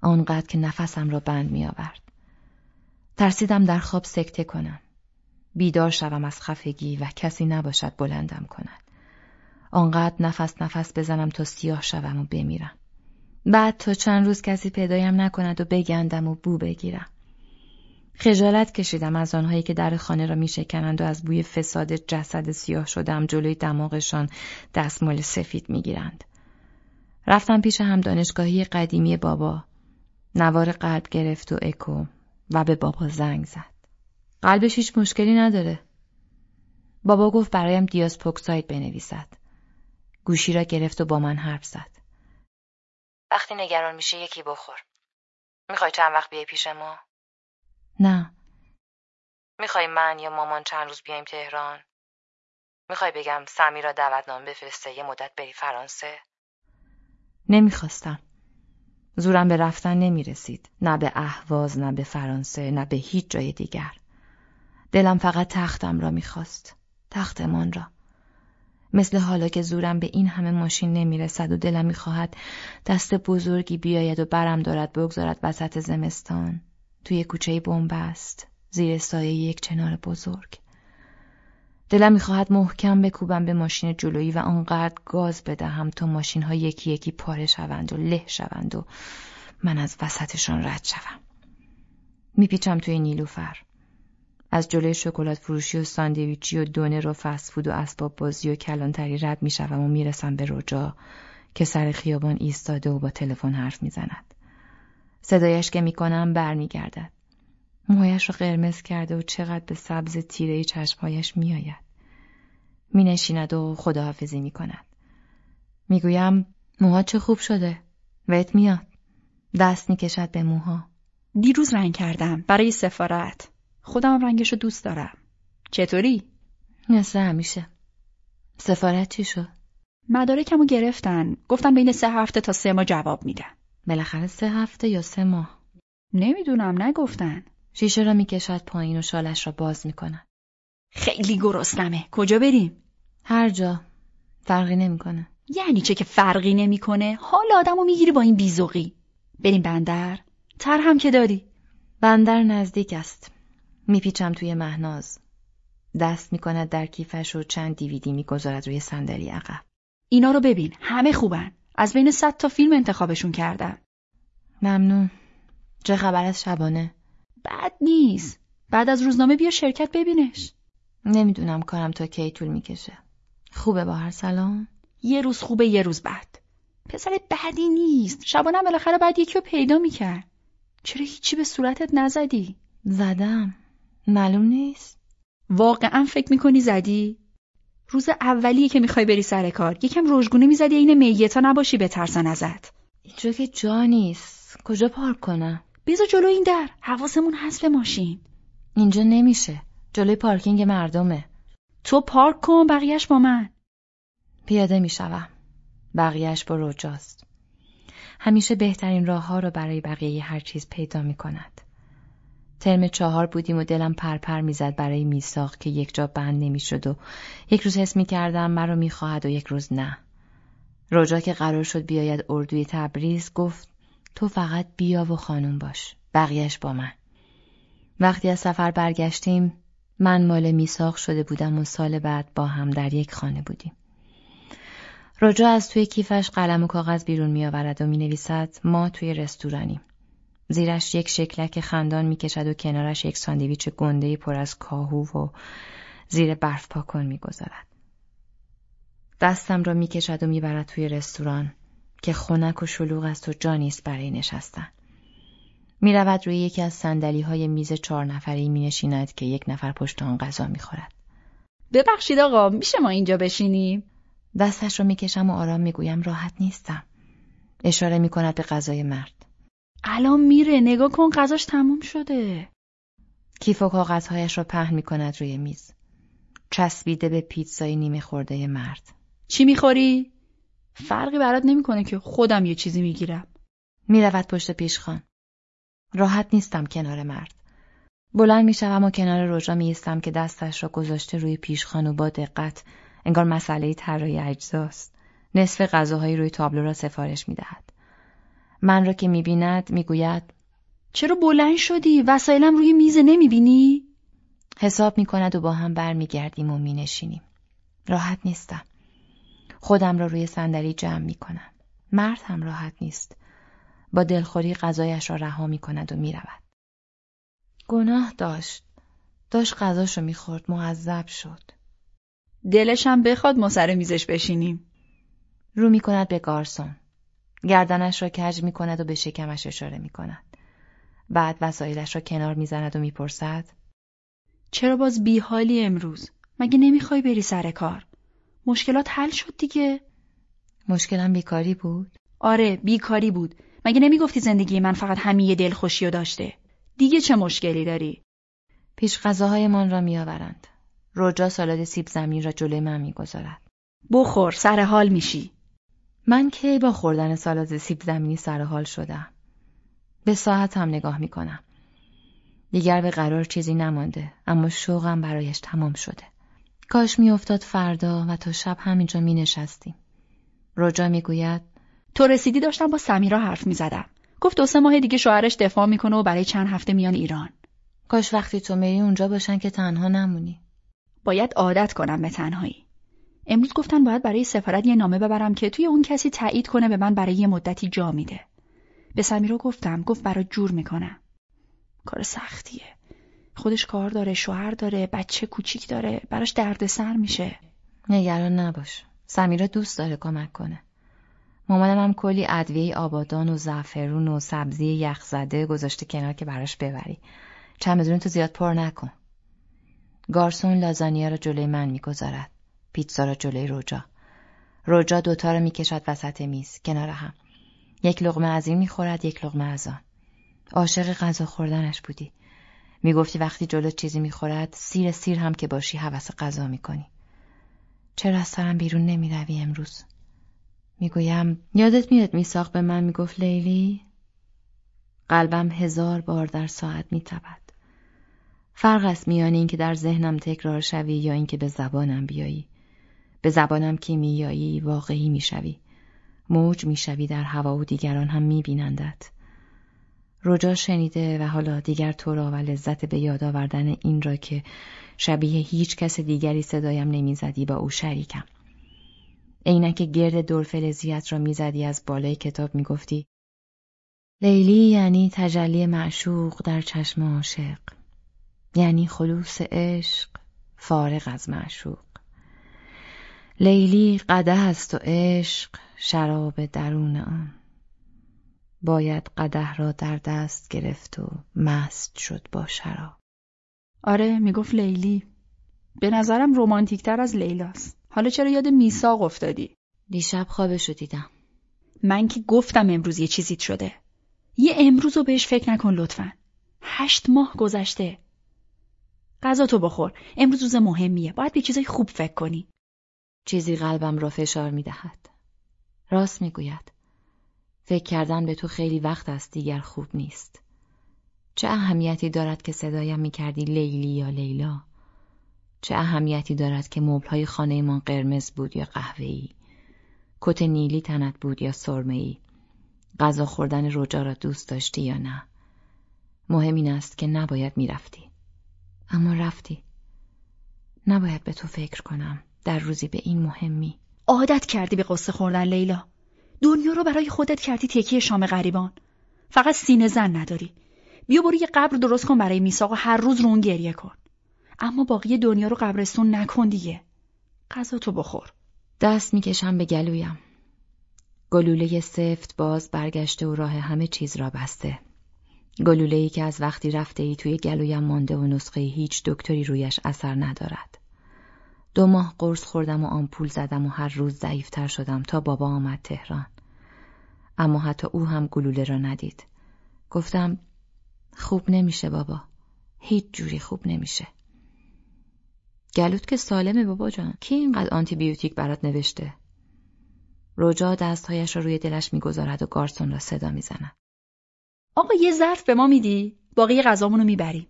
S2: آنقدر که نفسم را بند میآورد. ترسیدم در خواب سکته کنم. بیدار شوم از خفگی و کسی نباشد بلندم کند. آنقدر نفس نفس بزنم تا سیاه شوم و بمیرم. بعد تا چند روز کسی پیدایم نکند و بگندم و بو بگیرم. خجالت کشیدم از آنهایی که در خانه را میشکنند و از بوی فساد جسد سیاه شدم جلوی دماغشان دستمال سفید می‌گیرند. رفتم پیش هم دانشگاهی قدیمی بابا. نوار قلب گرفت و اکو و به بابا زنگ زد. قلبش هیچ مشکلی نداره. بابا گفت برایم دیاز پوکساید بنویسد. گوشی را گرفت و با من حرف زد. وقتی نگران میشه یکی بخور. می‌خوای چند وقت بیای پیش ما؟ نه. می‌خوای من یا مامان چند روز بیایم تهران؟ می‌خوای بگم سمی را دعوتنامه بفرسته یه مدت بری فرانسه؟ نمی‌خواستم. زورم به رفتن نمی‌رسید. نه به اهواز نه به فرانسه نه به هیچ جای دیگر. دلم فقط تختم را می‌خواست. تختمان را. مثل حالا که زورم به این همه ماشین نمی‌رسد و دلم می‌خواهد دست بزرگی بیاید و برم دارد بگذارد وسط زمستان. توی کوچه بنبست زیر سایه یک چنار بزرگ. دلم می‌خواهد محکم بکوبم به ماشین جلویی و آنقدر گاز بدهم تا ماشین ها یکی یکی پاره شوند و له شوند و من از وسطشان رد شوم. میپیچم توی نیلوفر. از جلوی شکلات فروشی و ساندویچی و دونه رو فسفود و اسباب بازی و کلانتری رد می‌شوم و می‌رسم به رجا که سر خیابان ایستاده و با تلفن حرف می‌زند. صدایش که می‌کنم برمیگردد. موهایش را قرمز کرده و چقدر به سبز تیره چشمهایش میآید. مینشیند و خداحافظی می‌کند. می‌گویم موها چه خوب شده. ویت میاد. دست می‌کشد به موها.
S5: دیروز رنگ کردم برای سفارت. خودم رنگش رو دوست دارم. چطوری؟
S2: مثل همیشه. سفارت چی شد؟
S5: مدارکمو گرفتن. گفتن بین سه هفته تا سه ماه جواب میدن.
S2: بالاخره سه هفته یا سه ماه.
S5: نمی‌دونم نگفتن.
S2: شیشه را می‌کشد پایین و شالش را باز می‌کند.
S5: خیلی گرسنمه. کجا بریم؟
S2: هر جا. فرقی نمی‌کنه.
S5: یعنی چه که فرقی نمی‌کنه؟ حال آدمو می‌گیری با این بیزوقی بریم بندر. تر هم که داری.
S2: بندر نزدیک است. میپیچم توی مهناز. دست می‌کند در کیفش و چند دیویدی می‌گذارد روی صندلی عقب.
S5: اینا رو ببین. همه خوبن. از بین صد تا فیلم انتخابشون کردم
S2: ممنون. چه خبر از شبانه.
S5: بد نیست. بعد از روزنامه بیا شرکت ببینش.
S2: نمی‌دونم کارم تا کی طول می‌کشه. خوبه با هر سلام؟
S5: یه روز خوبه یه روز بد. پسر بدی نیست. شبانه بالاخره بعد یکی رو پیدا می‌کرد. چرا هیچی به صورتت نزدی؟
S2: زدم. معلوم نیست.
S5: واقعا فکر می‌کنی زدی؟ روز اولیه که می‌خوای بری سر کار یکم روژگونه می‌زدی این میتا نباشی به ترسن ازت
S2: اینجا که جا نیست. کجا پارک کنم؟
S5: بیزا جلو این در. حواسمون هست به ماشین.
S2: اینجا نمیشه. جلوی پارکینگ مردمه.
S5: تو پارک کن بقیهش با من.
S2: پیاده می شوم. بقیهش با رجاست. همیشه بهترین راه ها را برای بقیه هر چیز پیدا می کند. ترم چهار بودیم و دلم پرپر می‌زد برای میساق که یک جا بند نمی‌شد و یک روز حس می کردم مرا می‌خواهد و یک روز نه. رجا که قرار شد بیاید اردوی تبریز گفت تو فقط بیا و خانم باش. بقیهش با من. وقتی از سفر برگشتیم من مال میساق شده بودم و سال بعد با هم در یک خانه بودیم. رجا از توی کیفش قلم و کاغذ بیرون می آورد و می نویسد ما توی رستورانیم. زیرش یک شکلک خندان می کشد و کنارش یک ساندویچ گنده پر از کاهو و زیر برف پاکن می گذارد. دستم را می کشد و می برد توی رستوران که خنک و شلوغ است و جانیست برای نشستن. می رود روی یکی از سندلی های میز چهار نفری می نشیند که یک نفر پشت آن غذا می خورد.
S5: ببخشید آقا میشه ما اینجا بشینیم؟
S2: دستش رو می‌کشم و آرام می‌گویم راحت نیستم. اشاره می کند به غذای مرد.
S5: الان میره نگاه کن غذاش تموم شده.
S2: کیف و کاغذهایش را پهن می کند روی میز. چسبیده به پیتزای نیمه خورده مرد.
S5: چی می‌خوری؟ فرقی برات نمی‌کنه که خودم یه چیزی می‌گیرم.
S2: می‌رود پشت پیشخان. راحت نیستم کنار مرد. بلند می‌شوم و کنار رجا میایستم که دستش را گذاشته روی پیشخان و با دقت انگار مسئله طراحی اجزاست. نصف غذاهایی روی تابلو را سفارش می‌دهد. من را که می‌بیند می‌گوید
S5: چرا بلند شدی؟ وسایلم روی میز نمی‌بینی؟
S2: حساب می‌کند و با هم برمیگردیم و مینشینیم. راحت نیستم. خودم را روی صندلی جمع می‌کنم. مرد هم راحت نیست. با دلخوری غذایش را رها می کند و می رود. گناه داشت. داشت غذاش رو می‌خورد معذب شد.
S5: دلش هم بخواد ما سر میزش بشینیم.
S2: رو می کند به گارسون. گردنش را کج می کند و به شکمش اشاره می کند. بعد وسایلش را کنار می‌زند و می‌پرسد
S5: چرا باز بیحالی امروز؟ مگه نمی‌خوای بری سر کار؟ مشکلات حل شد دیگه؟
S2: مشکلم بیکاری بود؟
S5: آره بیکاری بود مگه نمی‌گفتی زندگی من فقط همین دلخوشی و داشته دیگه چه مشکلی داری
S2: پیش غذاهایمان را میآورند رجا سالاد سیب زمین را جلوی من می‌گذارد
S5: بخور سر حال میشی
S2: من کی با خوردن سالاد سیب زمینی سر حال شدم به ساعت هم نگاه می‌کنم دیگر به قرار چیزی نمانده اما شوقم برایش تمام شده کاش میافتاد فردا و تا شب همینجا می نشستیم. رجا می‌گوید
S5: تو رسیدی داشتم با سمیرا حرف می زدم. گفت دو سه ماه دیگه شوهرش دفاع می‌کنه و برای چند هفته میان ایران.
S2: کاش وقتی تو میری اونجا باشن که تنها نمونی.
S5: باید عادت کنم به تنهایی. امروز گفتن باید برای سفارت یه نامه ببرم که توی اون کسی تایید کنه به من برای یه مدتی جا میده. به سمیرا گفتم گفت برای جور می‌کنم. کار سختیه. خودش کار داره، شوهر داره، بچه کوچیک داره، براش دردسر میشه.
S2: نگران نباش. سمیرا دوست داره کمک کنه. مامانم هم کلی ادویه آبادان و زعفرون و سبزی یخزده گذاشته کنار که براش ببری. چمدون تو زیاد پر نکن. گارسون لازانیا را جلوی من می‌گذارد. پیتزا را جلوی روجا. روجا دوتا را می‌کشد وسط میز کنار هم. یک لغمه از این می‌خورد یک لغمه از آن. عاشق غذا خوردنش بودی. می‌گفتی وقتی جلو چیزی می‌خورد سیر سیر هم که باشی حوس غذا می‌کنی. چرا از سرم بیرون نمی‌روی امروز؟ می‌گویم یادت میاد میساق به من می‌گفت لیلی؟ قلبم هزار بار در ساعت میتبد. فرق است میان اینکه در ذهنم تکرار شوی یا اینکه به زبانم بیایی. به زبانم کیمیایی واقعی می‌شوی. موج می‌شوی در هوا و دیگران هم میبینندت. رجا شنیده و حالا دیگر تو را و لذت به یاد آوردن این را که شبیه هیچ کس دیگری صدایم نمی‌زدی با او شریکم. عینک گرد دور فلزیت را می‌زدی از بالای کتاب می‌گفتی لیلی یعنی تجلی معشوق در چشم عاشق یعنی خلوص عشق فارغ از معشوق لیلی قده است و عشق شراب درون آن. باید قده را در دست گرفت و مست شد با شراب.
S5: آره می‌گفت لیلی. به نظرم رومانتیکتر از لیلاست. حالا چرا یاد میساق افتادی؟
S2: دیشب خوابشو دیدم.
S5: من که گفتم امروز یه چیزیت شده. یه امروز رو بهش فکر نکن لطفا. هشت ماه گذشته. غذا تو بخور. امروز روز مهمیه. باید به چیزای خوب فکر کنی.
S2: چیزی قلبم را فشار می دهد. راست می گوید. فکر کردن به تو خیلی وقت است دیگر خوب نیست. چه اهمیتی دارد که صدایم می کردی لیلی یا لیلا؟ چه اهمیتی دارد که مبلهای خانهمان قرمز بود یا قهوه‌ای؟ کت نیلی تنت بود یا سرمه‌ای؟ غذا خوردن رجا را دوست داشتی یا نه؟ مهم این است که نباید می‌رفتی. اما رفتی. نباید به تو فکر کنم در روزی به این مهمی.
S5: عادت کردی به قصه خوردن لیلا. دنیا رو برای خودت کردی تکیه شام غریبان. فقط سینه زن نداری. بیا برو یه قبر درست کن برای میساق و هر روز رو اون گریه کن. اما باقی دنیا رو قبرستون نکن دیگه. غذا تو بخور.
S2: دست می‌کشم به گلویم. گلوله سفت باز برگشته و راه همه چیز را بسته. گلوله ای که از وقتی رفته ای توی گلویم مانده و نسخه هیچ دکتری رویش اثر ندارد. دو ماه قرص خوردم و آمپول زدم و هر روز ضعیفتر شدم تا بابا آمد تهران. اما حتی او هم گلوله را ندید. گفتم خوب نمیشه بابا. هیچ جوری خوب نمیشه. گلوت که سالمه بابا جان. کی اینقدر آنتی بیوتیک برات نوشته؟ رجا دستهایش را روی دلش می‌گذارد و گارسون را صدا می‌زند.
S5: آقا یه ظرف به ما میدی؟ باقی غذامونو می‌بریم.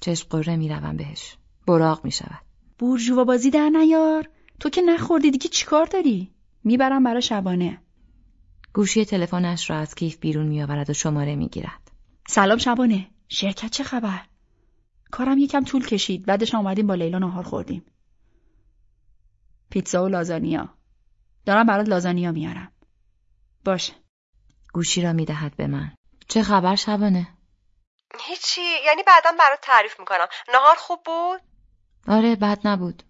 S2: چشم قره می‌روم بهش. براق می‌شود.
S5: بورژوا بازی در نیار. تو که نخوردی دیگه چیکار داری؟ می‌برم برا شبانه.
S2: گوشی تلفنش را از کیف بیرون میآورد و شماره می‌گیرد.
S5: سلام شبانه. شرکت چه خبر؟ کارم یکم طول کشید. بعدش آمدیم با لیلا نهار خوردیم. پیتزا و لازانیا. دارم برات لازانیا میارم. باشه.
S2: گوشی را می‌دهد به من. چه خبر شبانه؟
S3: هیچی یعنی بعدا برات تعریف می‌کنم نهار خوب بود؟
S2: آره بد نبود.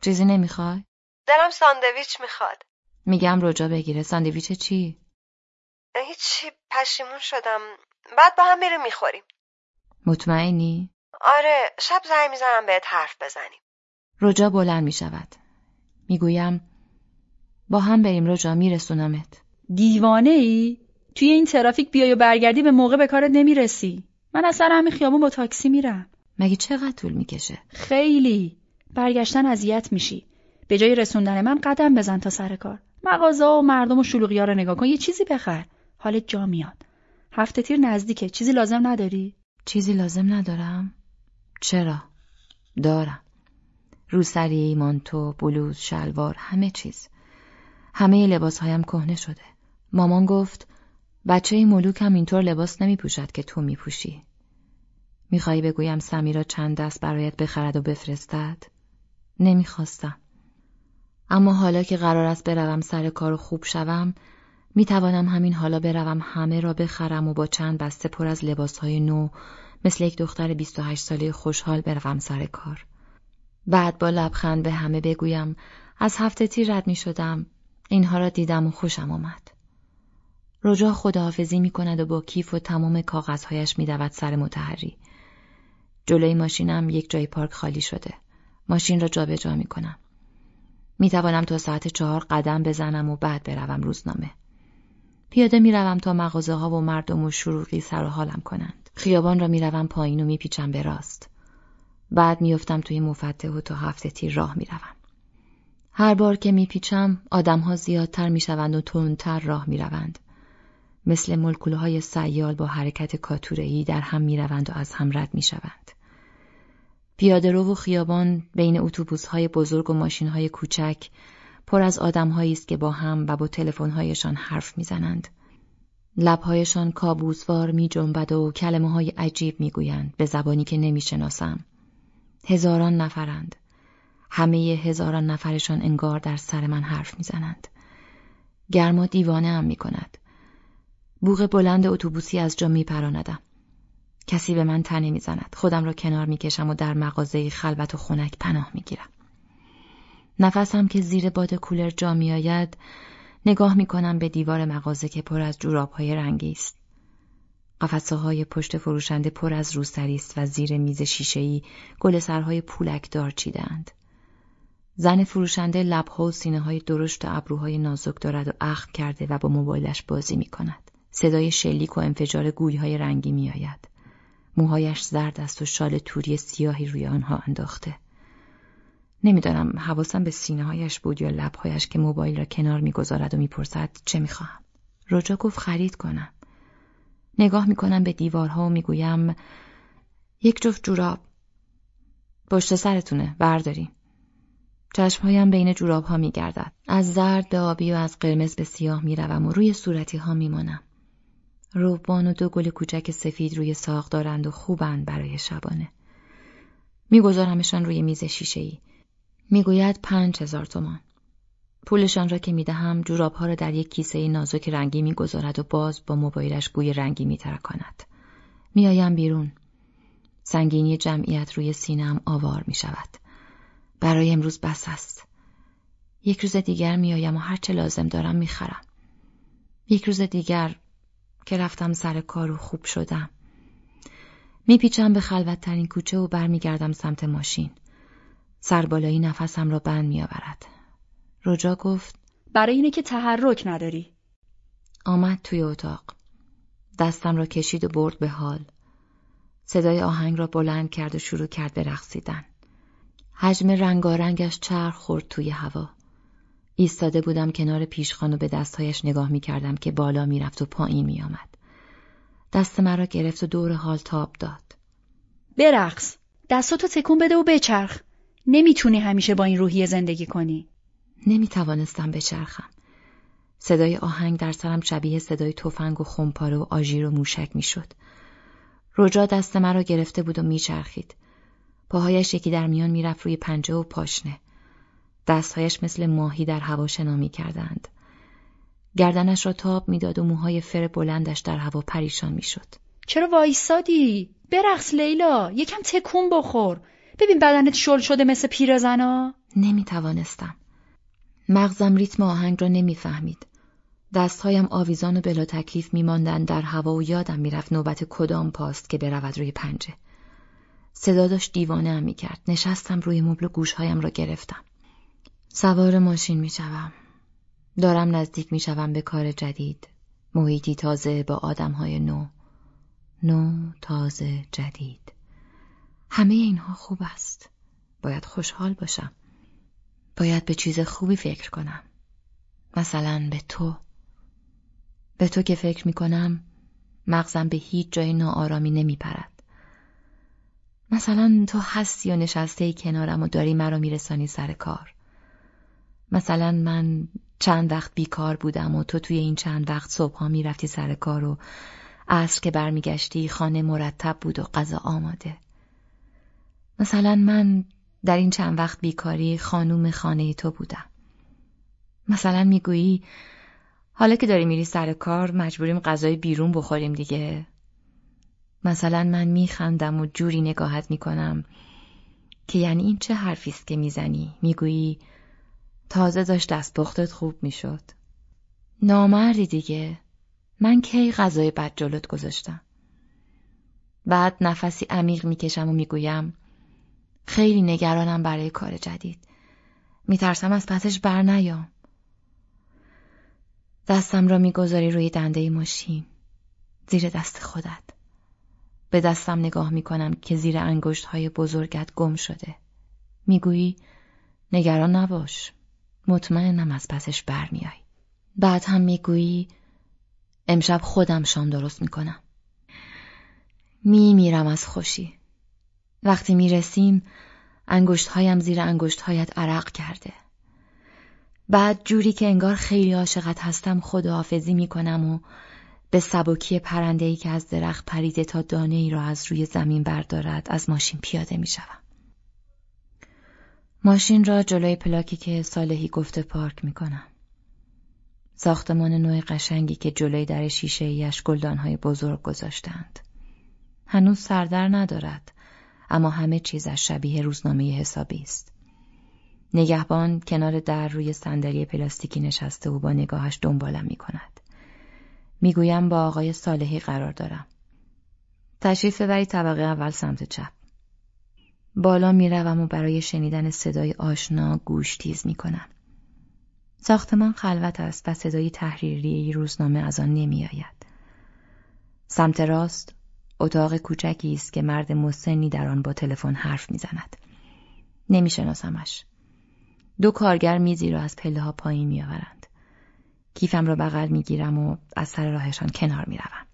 S2: چیزی نمی‌خوای؟
S3: دلم ساندویچ می‌خواد.
S2: میگم رجا بگیره. ساندویچ چی؟
S3: هیچی پشیمون شدم. بعد با هم میریم می‌خوریم.
S2: مطمئنی؟
S3: آره شب زنگ می‌زنم بهت حرف بزنیم.
S2: رجا بلند می‌شود. می‌گویم با هم بریم رجا میرسونمت.
S5: دیوانه ای؟ توی این ترافیک بیای و برگردی به موقع به کارت نمی‌رسی. من از سر همین خیابون با تاکسی میرم.
S2: مگه چقدر طول می‌کشه؟
S5: خیلی. برگشتن اذیت میشی. به جای رسوندن من قدم بزن تا سر کار. مغازه و مردم و شلوغی ها رو نگاه کن. یه چیزی بخر. حالت جا میاد. هفته تیر نزدیکه. چیزی لازم نداری؟
S2: چیزی لازم ندارم. چرا؟ دارم. روسری مانتو بلوز شلوار همه چیز. همه لباسهایم کهنه شده. مامان گفت بچه ملوک هم اینطور لباس نمی پوشد که تو می پوشی. میخوایی بگویم سمیرا چند دست برایت بخرد و بفرستد؟ نمی‌خواستم. اما حالا که قرار است بروم سر کار و خوب شوم می توانم همین حالا بروم همه را بخرم و با چند بسته پر از لباسهای نو مثل یک دختر 28 ساله خوشحال بروم سر کار. بعد با لبخند به همه بگویم از هفته تیر رد می شدم. اینها را دیدم و خوشم آمد. رجا خداحافظی می کند و با کیف و تمام کاغذهایش می دود سر متحری. جلوی ماشینم یک جای پارک خالی شده. ماشین را جابجا جا می کنم. می توانم تا ساعت چهار قدم بزنم و بعد بروم روزنامه. پیاده می روم تا مغازه ها و مردم و شروعی سر و حالم کنند. خیابان را می روم پایین و می پیچم به راست. بعد میافتم توی مفتح و تا هفته تیر راه می روم. هر بار که می پیچم آدم ها زیادتر می شوند و تندتر راه می روند. مثل ملکوله های سیال با حرکت کاتورهی در هم می روند و از هم رد می شوند. پیاده رو و خیابان بین اتوبوس های بزرگ و ماشین های کوچک پر از آدم است که با هم و با تلفن هایشان حرف می‌زنند. لبهایشان کابوسوار می جنبد و کلمه های عجیب می گویند به زبانی که نمی شناسم. هزاران نفرند. همه هزاران نفرشان انگار در سر من حرف می‌زنند. گرما دیوانه هم می کند. بوغ بلند اتوبوسی از جا میپراندم کسی به من تنه می‌زند خودم را کنار می‌کشم و در مغازه خلوت و خنک پناه می‌گیرم نفسم که زیر باد کولر جا میآید نگاه می‌کنم به دیوار مغازه که پر از های رنگی است قفسه های پشت فروشنده پر از روسری است و زیر میز شیشهای گل سرهای پولک دار چیدهاند زن فروشنده لبها و سینه های درشت و ابروهای نازک دارد و اخم کرده و با موبایلش بازی می کند. صدای شلیک و انفجار گویهای رنگی میآید. موهایش زرد است و شال توری سیاهی روی آنها انداخته. نمی‌دانم حواسم به سینه هایش بود یا لبهایش که موبایل را کنار می‌گذارد و می‌پرسد چه می‌خواهم. رجا گفت خرید کنم. نگاه می‌کنم به دیوارها و می‌گویم یک جفت جوراب. پشت سرتونه برداریم. چشمهایم بین جوراب ها می گردد. از زرد به آبی و از قرمز به سیاه می روم و روی صورتی ها می مانم. روبان و دو گل کوچک سفید روی ساق دارند و خوبند برای شبانه. میگذارمشان روی میز شیشه ای. می‌گوید پنج هزار تومان. پولشان را که می‌دهم جوراب ها را در یک کیسه نازک رنگی می‌گذارد و باز با موبایلش گوی رنگی میترکاند. میآیم بیرون. سنگینی جمعیت روی سینم آوار می شود. برای امروز بس است. یک روز دیگر میآیم و هرچه لازم دارم می‌خرم. یک روز دیگر که رفتم سر کار و خوب شدم. میپیچم به خلوتترین کوچه و برمیگردم سمت ماشین. سربالایی نفسم را بند میآورد. رجا گفت
S5: برای اینه که تحرک نداری.
S2: آمد توی اتاق. دستم را کشید و برد به حال. صدای آهنگ را بلند کرد و شروع کرد به رقصیدن. حجم رنگارنگش چرخ خورد توی هوا. ایستاده بودم کنار پیشخان و به دستهایش نگاه می کردم که بالا می رفت و پایین می آمد. دست مرا گرفت و دور حال تاب داد.
S5: برقص. دستاتو تکون بده و بچرخ. نمی‌تونی همیشه با این روحیه زندگی کنی.
S2: نمی توانستم بچرخم. صدای آهنگ در سرم شبیه صدای تفنگ و خمپاره و آژیر و موشک می‌شد. رجا دست مرا گرفته بود و میچرخید. پاهایش یکی در میان می‌رفت روی پنجه و پاشنه. دستهایش مثل ماهی در هوا شنا می کردند. گردنش را تاب می‌داد و موهای فر بلندش در هوا پریشان می‌شد.
S5: چرا وایسادی؟ برقص لیلا، یکم تکون بخور. ببین بدنت شل شده مثل پیرزنا.
S2: نمی توانستم. مغزم ریتم آهنگ را نمی‌فهمید. دستهایم آویزان و بلا تکلیف میماندند در هوا و یادم می‌رفت نوبت کدام پاست که برود روی پنجه. صدا داشت دیوانه هم می‌کرد. نشستم روی مبل و گوشهایم را گرفتم. سوار ماشین می‌شوم. دارم نزدیک می‌شوم به کار جدید. محیطی تازه با آدمهای نو. نو تازه جدید. همه اینها خوب است. باید خوشحال باشم. باید به چیز خوبی فکر کنم. مثلا به تو. به تو که فکر می‌کنم مغزم به هیچ جای ناآرامی نمیپرد. مثلا تو هستی و نشسته کنارم و داری مرا میرسانی سر کار. مثلا من چند وقت بیکار بودم و تو توی این چند وقت صبحها می‌رفتی سر کار و عصر که برمیگشتی خانه مرتب بود و غذا آماده. مثلا من در این چند وقت بیکاری خانوم خانه تو بودم. مثلا می‌گویی حالا که داری میری سر کار مجبوریم غذای بیرون بخوریم دیگه. مثلا من میخندم و جوری نگاهت می‌کنم که یعنی این چه حرفی است که می‌زنی می‌گویی تازه داشت دستپختت خوب می‌شد. نامردی دیگه. من کی غذای بد جلوت گذاشتم. بعد نفسی عمیق می‌کشم و می‌گویم خیلی نگرانم برای کار جدید. میترسم از پسش بر نیام. دستم را می‌گذاری روی دنده ماشین. زیر دست خودت. به دستم نگاه می‌کنم که زیر انگشت های بزرگت گم شده. می‌گویی نگران نباش. مطمئنم از پسش برمیای بعد هم می‌گویی امشب خودم شام درست می‌کنم. میمیرم از خوشی. وقتی می‌رسیم انگشت هایم زیر انگشت هایت عرق کرده. بعد جوری که انگار خیلی عاشقت هستم خداحافظی می‌کنم و به سبکی پرنده که از درخت پریده تا دانه ای را از روی زمین بردارد از ماشین پیاده می‌شوم. ماشین را جلوی پلاکی که صالحی گفته پارک می‌کنم. ساختمان نوع قشنگی که جلوی در شیشه ایش گلدانهای بزرگ گذاشتند. هنوز سردر ندارد اما همه چیزش شبیه روزنامه حسابی است. نگهبان کنار در روی صندلی پلاستیکی نشسته و با نگاهش دنبالم می کند. می‌گویم با آقای صالحی قرار دارم. تشریف ببرید طبقه اول سمت چپ. بالا می‌روم و برای شنیدن صدای آشنا گوش تیز می کنم. ساختمان خلوت است و صدای تحریری روزنامه از آن نمی آید. سمت راست اتاق کوچکی است که مرد مسنی در آن با تلفن حرف می‌زند. نمیشناسمش. دو کارگر میزی را از پله ها پایین میآورند. کیفم را بغل می‌گیرم و از سر راهشان کنار می‌روم.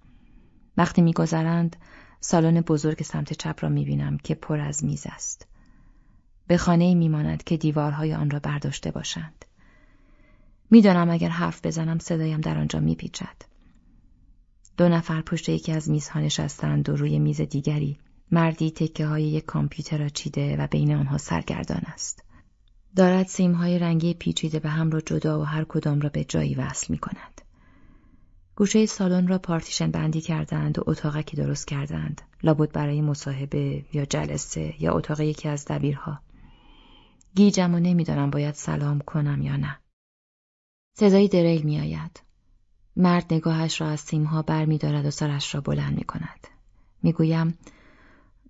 S2: وقتی میگذرند سالن بزرگ سمت چپ را می‌بینم که پر از میز است. به خانه میماند که دیوارهای آن را برداشته باشند. می‌دانم اگر حرف بزنم صدایم در آنجا میپیچد. دو نفر پشت یکی از میزها نشستند و روی میز دیگری مردی تکه های یک کامپیوتر را چیده و بین آنها سرگردان است. دارد سیم های رنگی پیچیده به هم را جدا و هر کدام را به جایی وصل می کند. گوشه سالن را پارتیشن بندی کردند و اتاقکی درست کردند. لابد برای مصاحبه یا جلسه یا اتاق یکی از دبیرها. گیجم و نمی‌دانم باید سلام کنم یا نه. صدای دریل می آید. مرد نگاهش را از سیمها بر می و سرش را بلند می کند. می گویم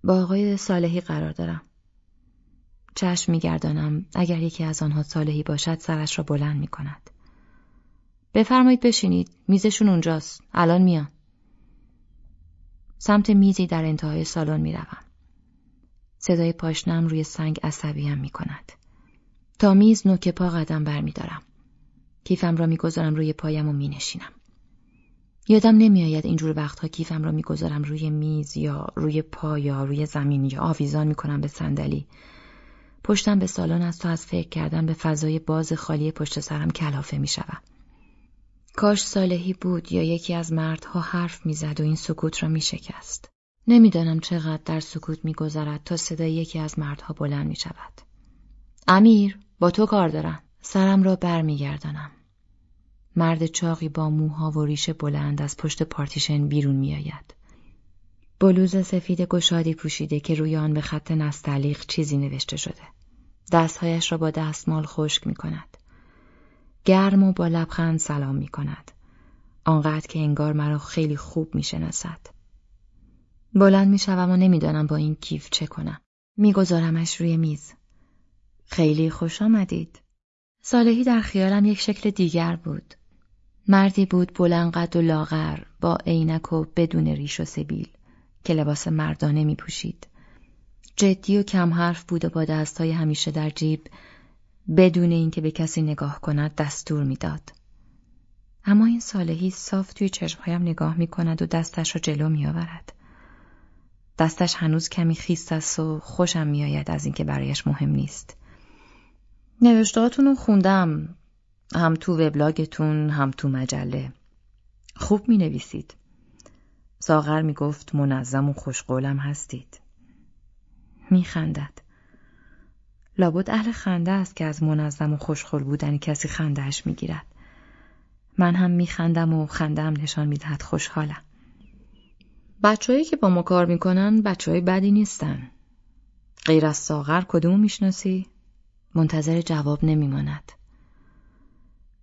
S2: با آقای صالحی قرار دارم. چشم می گردانم اگر یکی از آنها صالحی باشد سرش را بلند می کند. بفرمایید بشینید میزشون اونجاست الان میان سمت میزی در انتهای سالن می‌روم صدای پاشنم روی سنگ عصبیم می کند. تا میز نوک پا قدم برمیدارم. کیفم را می‌گذارم روی پایم و می نشینم. یادم نمیآید اینجور وقتها کیفم را می‌گذارم روی میز یا روی پا یا روی زمین یا آویزان می‌کنم به صندلی. پشتم به سالن است و از فکر کردن به فضای باز خالی پشت سرم کلافه می‌شوم. کاش صالحی بود یا یکی از مردها حرف می‌زد و این سکوت را میشکست. نمی‌دانم چقدر در سکوت میگذرد تا صدای یکی از مردها بلند می شود. امیر با تو کار دارم. سرم را بر میگردانم. مرد چاقی با موها و ریش بلند از پشت پارتیشن بیرون میآید. بلوز سفید گشادی پوشیده که روی آن به خط نستعلیق چیزی نوشته شده. دستهایش را با دستمال خشک می کند. گرم و با لبخند سلام می کند. آنقدر که انگار مرا خیلی خوب می شناسد. بلند می شوم و نمی‌دانم با این کیف چه کنم. میگذارمش روی میز. خیلی خوش آمدید. صالحی در خیالم یک شکل دیگر بود. مردی بود بلند و لاغر با عینک و بدون ریش و سبیل که لباس مردانه می پوشید. جدی و کم حرف بود و با دستای همیشه در جیب بدون اینکه به کسی نگاه کند دستور می‌داد. اما این صالحی صاف توی چشمهایم نگاه می کند و دستش را جلو می آورد. دستش هنوز کمی خیست است و خوشم میآید از اینکه برایش مهم نیست. نوشتهاتون رو خوندم هم تو وبلاگتون هم تو مجله خوب می نویسید ساغر می گفت منظم و خوشقولم هستید می خندد لابد اهل خنده است که از منظم و خوشقول بودن کسی خندهش می گیرد من هم می خندم و خندم نشان می دهد خوشحالم بچههایی که با ما کار می‌کنن بچه های بدی نیستن غیر از ساغر کدومو می‌شناسی؟ منتظر جواب نمیماند.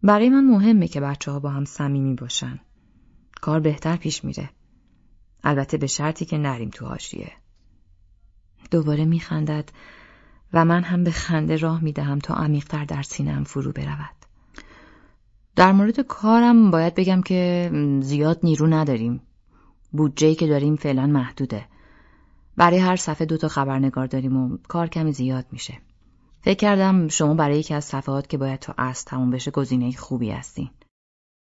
S2: برای من مهمه که بچه ها با هم صمیمی باشن. کار بهتر پیش میره. البته به شرطی که نریم تو حاشیه. دوباره میخندد و من هم به خنده راه می‌دهم تا عمیقتر در سینم فرو برود. در مورد کارم باید بگم که زیاد نیرو نداریم. بودجه که داریم فعلا محدوده. برای هر صفحه دو تا خبرنگار داریم و کار کمی زیاد میشه. فکر کردم شما برای یکی از صفحات که باید تا اصل تموم بشه گزینه خوبی هستین.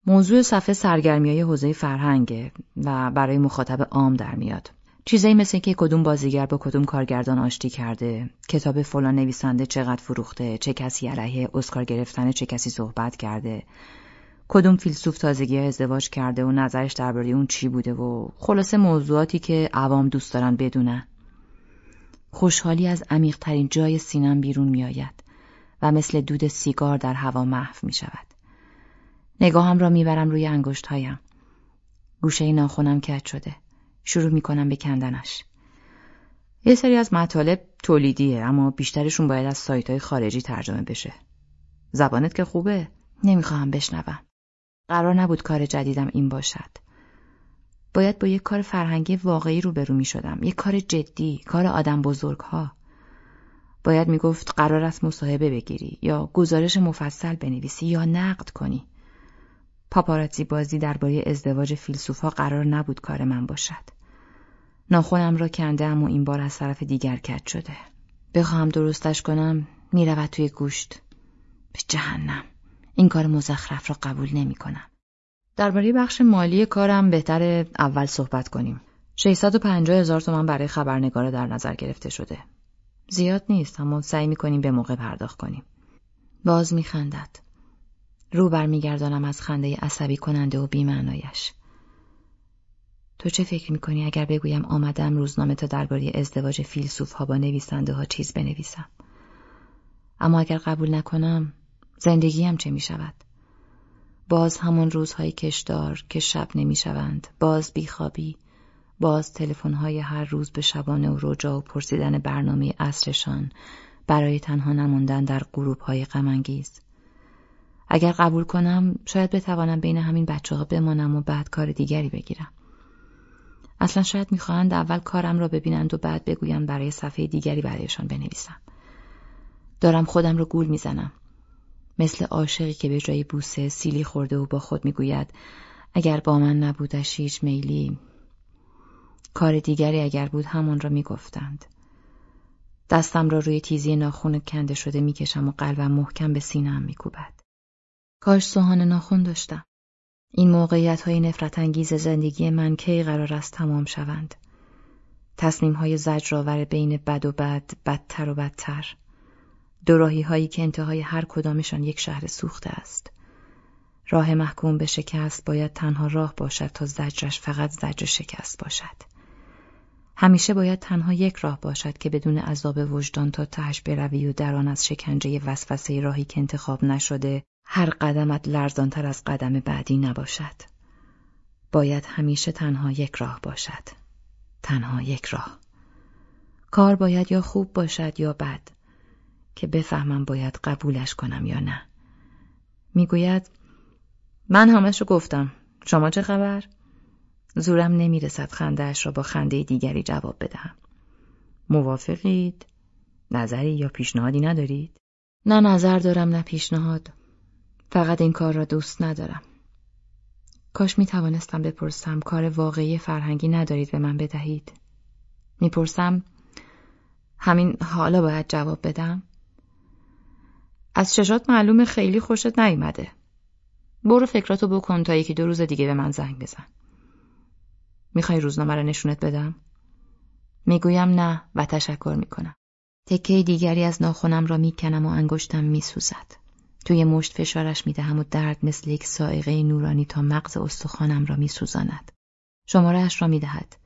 S2: موضوع صفحه سرگرمی های حوزه فرهنگه و برای مخاطب عام در میاد. چیزایی مثل که کدوم بازیگر با کدوم کارگردان آشتی کرده، کتاب فلان نویسنده چقدر فروخته، چه کسی علیه اسکار گرفتن چه کسی صحبت کرده، کدوم فیلسوف تازگی ازدواج کرده و نظرش درباره اون چی بوده و خلاصه موضوعاتی که عوام دوست دارن بدونن. خوشحالی از عمیقترین جای سینم بیرون میآید و مثل دود سیگار در هوا محو می شود. نگاهم را می‌برم روی انگشت هایم. گوشه ناخونم کج شده. شروع می کنم به کندنش. یه سری از مطالب تولیدیه اما بیشترشون باید از سایت های خارجی ترجمه بشه. زبانت که خوبه نمی‌خواهم بشنوم. قرار نبود کار جدیدم این باشد. باید با یک کار فرهنگی واقعی روبرو می شدم. یک کار جدی، کار آدم بزرگ ها. باید می گفت قرار است مصاحبه بگیری یا گزارش مفصل بنویسی یا نقد کنی. پاپاراتزی بازی درباره ازدواج فیلسوفا قرار نبود کار من باشد. ناخونم را کنده و این بار از طرف دیگر کت شده. بخواهم درستش کنم می‌رود توی گوشت. به جهنم. این کار مزخرف را قبول نمی کنم. درباره بخش مالی کارم بهتر اول صحبت کنیم. 650 هزار تومن برای خبرنگار در نظر گرفته شده. زیاد نیست اما سعی می‌کنیم به موقع پرداخت کنیم. باز میخندد رو برمیگردانم از خنده عصبی کننده و بیمعنایش. تو چه فکر می‌کنی اگر بگویم آمدم روزنامه تا درباره ازدواج فیلسوف ها با نویسنده ها چیز بنویسم؟ اما اگر قبول نکنم زندگیم چه می‌شود؟ باز همون روزهای کشدار که شب نمی‌شوند باز بیخوابی باز تلفن‌های هر روز به شبانه و رجا و پرسیدن برنامه اصرشان برای تنها نموندن در غروب‌های غمانگیز. اگر قبول کنم شاید بتوانم بین همین بچه ها بمانم و بعد کار دیگری بگیرم. اصلا شاید می‌خواهند اول کارم را ببینند و بعد بگویم برای صفحه دیگری برایشان بنویسم. دارم خودم رو گول می‌زنم. مثل عاشقی که به جای بوسه سیلی خورده و با خود می‌گوید اگر با من نبودش هیچ میلی. کار دیگری اگر بود همون را می‌گفتند. دستم را روی تیزی ناخون کنده شده می‌کشم و قلبم محکم به سینهام میکوبد. کاش سوهان ناخون داشتم. این موقعیت های نفرت انگیز زندگی من کی قرار است تمام شوند؟ تصمیم های زجرآور بین بد و بد بدتر و بدتر. دوراهی هایی که انتهای هر کدامشان یک شهر سوخته است. راه محکوم به شکست باید تنها راه باشد تا زجرش فقط زجر شکست باشد. همیشه باید تنها یک راه باشد که بدون عذاب وجدان تا تهش بروی و در آن از شکنجه وسوسه راهی که انتخاب نشده هر قدمت لرزانتر از قدم بعدی نباشد. باید همیشه تنها یک راه باشد. تنها یک راه. کار باید یا خوب باشد یا بد. که بفهمم باید قبولش کنم یا نه. می‌گوید من همش رو گفتم. شما چه خبر؟ زورم نمی‌رسد خندهاش را با خنده دیگری جواب بدهم. موافقید؟ نظری یا پیشنهادی ندارید؟ نه نظر دارم نه پیشنهاد. فقط این کار را دوست ندارم کاش می توانستم بپرسم کار واقعی فرهنگی ندارید به من بدهید می‌پرسم همین حالا باید جواب بدم از چشات معلومه خیلی خوشت نیومده برو فکراتو بکن تا یکی دو روز دیگه به من زنگ بزن می‌خوای روزنامه رو نشونت بدم؟ می‌گویم نه و تشکر می‌کنم. تکه دیگری از ناخونم را می‌کنم و انگشتم میسوزد. توی مشت فشارش می‌دهم و درد مثل یک سائقه نورانی تا مغز استخوانم را میسوزاند. شمارهاش را می‌دهد.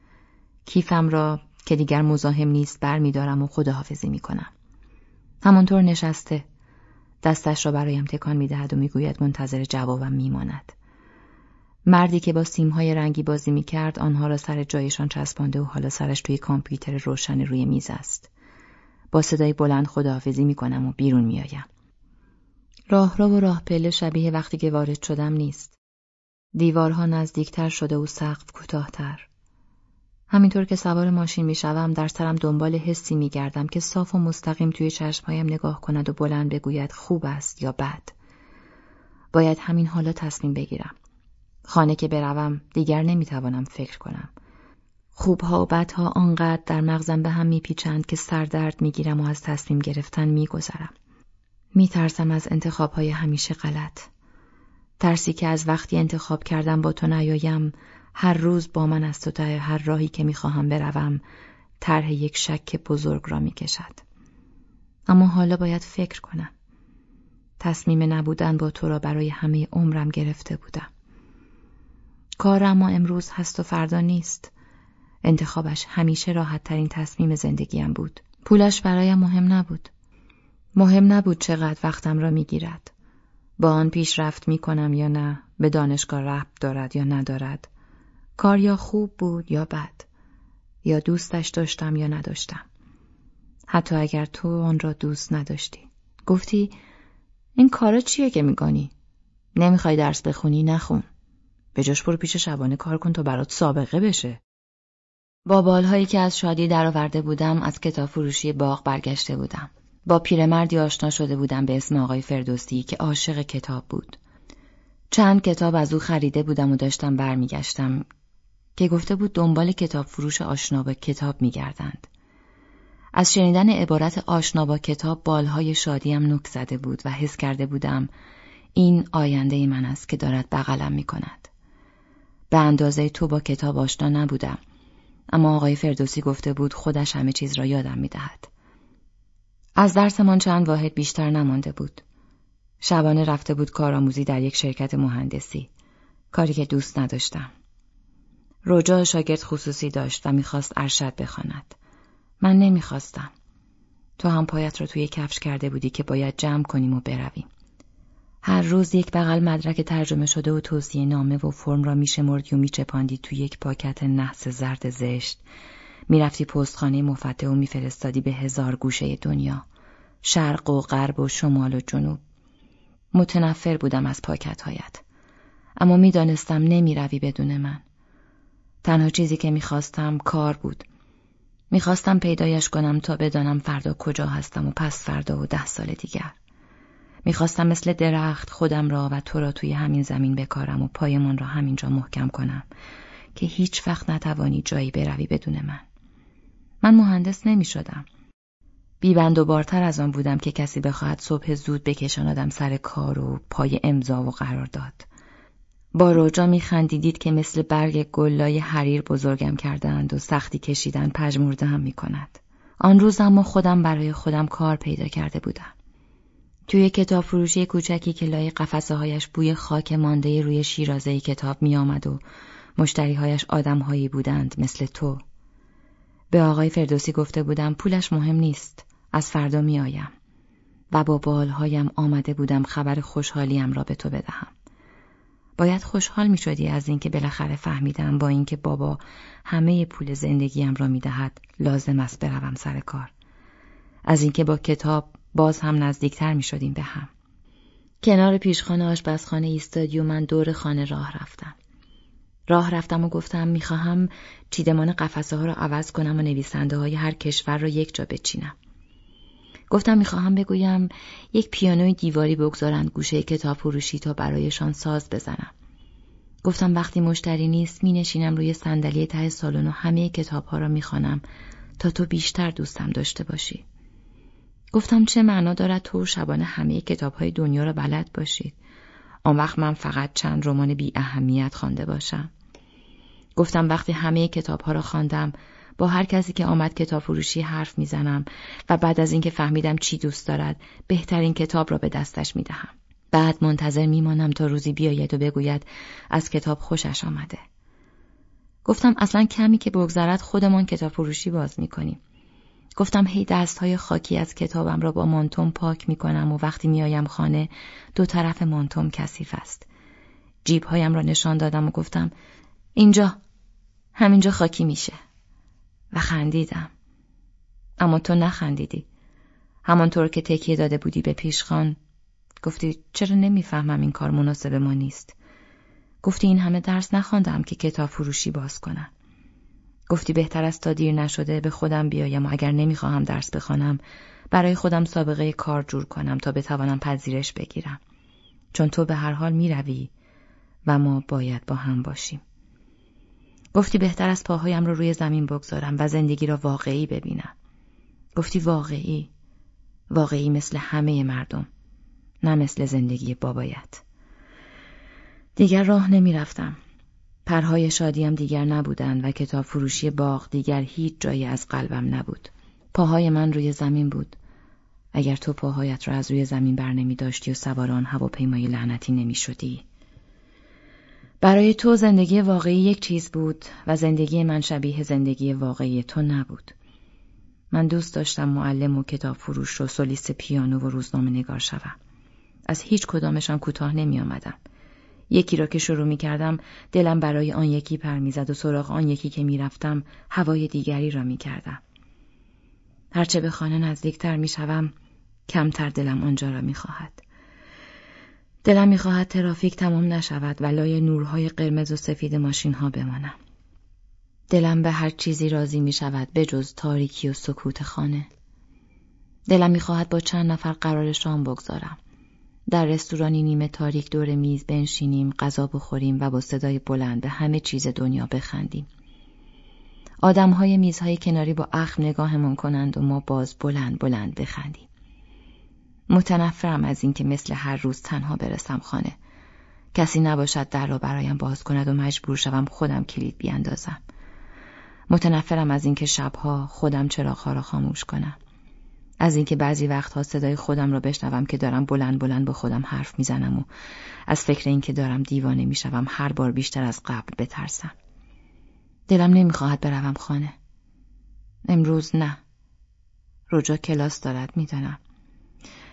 S2: کیفم را که دیگر مزاحم نیست بر میدارم و خداحافظی می‌کنم. همانطور نشسته. دستش را برایم تکان می‌دهد و می‌گوید منتظر جوابم میماند. مردی که با سیمهای رنگی بازی می‌کرد آنها را سر جایشان چسبانده و حالا سرش توی کامپیوتر روشن روی میز است. با صدای بلند خداحافظی می‌کنم و بیرون میآیم. راهرو و راه پله شبیه وقتی که وارد شدم نیست. دیوارها نزدیکتر شده و سقف کوتاهتر. همینطور که سوار ماشین می‌شوم در سرم دنبال حسی میگردم که صاف و مستقیم توی چشمهایم نگاه کند و بلند بگوید خوب است یا بد. باید همین حالا تصمیم بگیرم. خانه که بروم دیگر نمی‌توانم فکر کنم. خوبها و بدها آنقدر در مغزم به هم میپیچند که سردرد می‌گیرم و از تصمیم گرفتن میگذرم. میترسم از انتخابهای همیشه غلط. ترسی که از وقتی انتخاب کردم با تو نیایم هر روز با من از تو تا هر راهی که می‌خواهم بروم طرح یک شک بزرگ را می‌کشد. اما حالا باید فکر کنم. تصمیم نبودن با تو را برای همه عمرم گرفته بودم. کار اما امروز هست و فردا نیست. انتخابش همیشه راحت ترین تصمیم زندگیم بود. پولش برایم مهم نبود. مهم نبود چقدر وقتم را می‌گیرد. با آن پیشرفت می کنم یا نه، به دانشگاه رفت دارد یا ندارد. کار یا خوب بود یا بد. یا دوستش داشتم یا نداشتم. حتی اگر تو آن را دوست نداشتی. گفتی این کارا چیه که می‌کنی؟ نمی‌خوای درس بخونی نخون. به جاش برو پیش شبانه کار کن تا برات سابقه بشه. با بالهایی که از شادی درآورده بودم از کتاب فروشی باغ برگشته بودم. با پیرمردی آشنا شده بودم به اسم آقای فردوسی که عاشق کتاب بود. چند کتاب از او خریده بودم و داشتم برمیگشتم که گفته بود دنبال کتاب فروش آشنا به کتاب میگردند. از شنیدن عبارت آشنا با کتاب بالهای شادیم نک زده بود و حس کرده بودم این آینده من است که دارد بغلم می کند. به اندازه تو با کتاب آشنا نبودم اما آقای فردوسی گفته بود خودش همه چیز را یادم می دهد. از درسمان چند واحد بیشتر نمانده بود. شبانه رفته بود کارآموزی در یک شرکت مهندسی. کاری که دوست نداشتم. رجا شاگرد خصوصی داشت و می‌خواست ارشد بخواند. من نمی‌خواستم. تو هم پایت را توی کفش کرده بودی که باید جمع کنیم و برویم. هر روز یک بغل مدرک ترجمه شده و توصیه نامه و فرم را میشمردی و میچپاندی توی یک پاکت نحس زرد زشت. می‌رفتی پستخانه مفته و میفرستادی به هزار گوشه دنیا. شرق و غرب و شمال و جنوب. متنفر بودم از پاکت هایت. اما می‌دانستم نمی‌روی بدون من. تنها چیزی که می‌خواستم کار بود. می‌خواستم پیدایش کنم تا بدانم فردا کجا هستم و پس فردا و ده سال دیگر. می‌خواستم مثل درخت خودم را و تو را توی همین زمین بکارم و پایمان را همینجا محکم کنم که هیچ وقت نتوانی جایی بروی بدون من. من مهندس نمی شدم. بیبند و بارتر از آن بودم که کسی بخواهد صبح زود بکشاندم سر کار و پای امضا و قرار داد. با روجا میخندیدید که مثل برگ گلای حریر بزرگم کردند و سختی کشیدن پژمرده هم می‌کند. آن روز اما خودم برای خودم کار پیدا کرده بودم. توی کتاب فروشی کوچکی که لای قفسه هایش بوی خاک مانده روی شیرازه کتاب می آمد و مشتریهایش آدمهایی بودند مثل تو. به آقای فردوسی گفته بودم پولش مهم نیست. از فردا می آیم. و با بالهایم آمده بودم خبر خوشحالیم را به تو بدهم. باید خوشحال می شدی از اینکه بالاخره فهمیدم با اینکه بابا همه پول زندگیم را می دهد لازم است بروم سر کار. از اینکه با کتاب باز هم نزدیکتر می شدیم به هم. کنار پیشخانه آشپزخانه ایستادی و من دور خانه راه رفتم. راه رفتم و گفتم می‌خواهم چیدمان قفسه ها را عوض کنم و نویسنده های هر کشور را یک جا بچینم. گفتم می‌خواهم بگویم یک پیانوی دیواری بگذارند گوشه کتاب فروشی تا برایشان ساز بزنم. گفتم وقتی مشتری نیست می نشینم روی صندلی ته سالن و همه کتاب ها را می‌خوانم تا تو بیشتر دوستم داشته باشی. گفتم چه معنا دارد تو شبانه همه کتاب های دنیا را بلد باشید. آن وقت من فقط چند رمان بی اهمیت خوانده باشم. گفتم وقتی همه کتاب ها را خواندم با هر کسی که آمد کتاب فروشی حرف می‌زنم و بعد از اینکه فهمیدم چی دوست دارد بهترین کتاب را به دستش می‌دهم. بعد منتظر میمانم تا روزی بیاید و بگوید از کتاب خوشش آمده. گفتم اصلا کمی که بگذرد خودمان کتاب فروشی باز می‌کنیم. گفتم هی دست های خاکی از کتابم را با مانتوم پاک می کنم و وقتی میآیم خانه دو طرف مانتوم کثیف است. جیب هایم را نشان دادم و گفتم اینجا همینجا خاکی میشه. و خندیدم. اما تو نخندیدی. همانطور که تکیه داده بودی به پیشخان گفتی چرا نمی‌فهمم این کار مناسب ما نیست. گفتی این همه درس نخواندم که کتاب فروشی باز کنم. گفتی بهتر است تا دیر نشده به خودم بیایم و اگر نمی‌خواهم درس بخوانم برای خودم سابقه کار جور کنم تا بتوانم پذیرش بگیرم. چون تو به هر حال می‌روی و ما باید با هم باشیم. گفتی بهتر از پاهایم رو روی زمین بگذارم و زندگی را واقعی ببینم. گفتی واقعی. واقعی مثل همه مردم. نه مثل زندگی بابایت. دیگر راه نمی رفتم. پرهای شادیم دیگر نبودند و کتاب فروشی باغ دیگر هیچ جایی از قلبم نبود. پاهای من روی زمین بود. اگر تو پاهایت را از روی زمین بر نمی داشتی و سوار آن هواپیمای لعنتی نمی شدی. برای تو زندگی واقعی یک چیز بود و زندگی من شبیه زندگی واقعی تو نبود. من دوست داشتم معلم و کتاب فروش و سولیست پیانو و روزنامه نگار شوم. از هیچ کدامشان کوتاه نمی آمدم. یکی را که شروع می کردم دلم برای آن یکی پر می‌زد و سراغ آن یکی که می رفتم هوای دیگری را می کردم. هرچه به خانه نزدیکتر می شوم کمتر دلم آنجا را می خواهد. دلم می‌خواهد ترافیک تمام نشود و لای نورهای قرمز و سفید ماشین ها بمانم. دلم به هر چیزی راضی می شود به جز تاریکی و سکوت خانه. دلم می‌خواهد با چند نفر قرار شام بگذارم. در رستورانی نیمه تاریک دور میز بنشینیم، غذا بخوریم و با صدای بلند به همه چیز دنیا بخندیم. آدم های میزهای کناری با اخم نگاهمان کنند و ما باز بلند بلند بخندیم. متنفرم از اینکه مثل هر روز تنها برسم خانه. کسی نباشد در را برایم باز کند و مجبور شوم خودم کلید بیاندازم. متنفرم از اینکه شبها خودم چراغها را خاموش کنم. از اینکه بعضی وقتها صدای خودم را بشنوم که دارم بلند بلند با خودم حرف می‌زنم و از فکر اینکه دارم دیوانه می‌شوم هر بار بیشتر از قبل بترسم. دلم نمی‌خواهد بروم خانه. امروز نه. رجا کلاس دارد می‌دانم.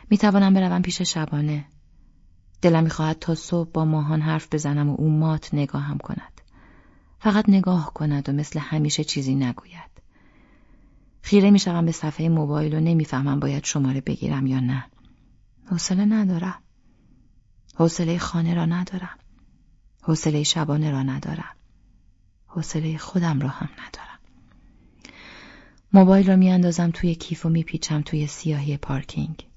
S2: می‌توانم بروم پیش شبانه. دلم می‌خواهد تا صبح با ماهان حرف بزنم و او مات نگاهم کند. فقط نگاه کند و مثل همیشه چیزی نگوید. خیره می‌شوم به صفحه موبایل و نمی‌فهمم باید شماره بگیرم یا نه. حوصله ندارم. حوصله خانه را ندارم. حوصله شبانه را ندارم. حوصله خودم را هم ندارم. موبایل را میاندازم توی کیف و میپیچم توی سیاهی پارکینگ.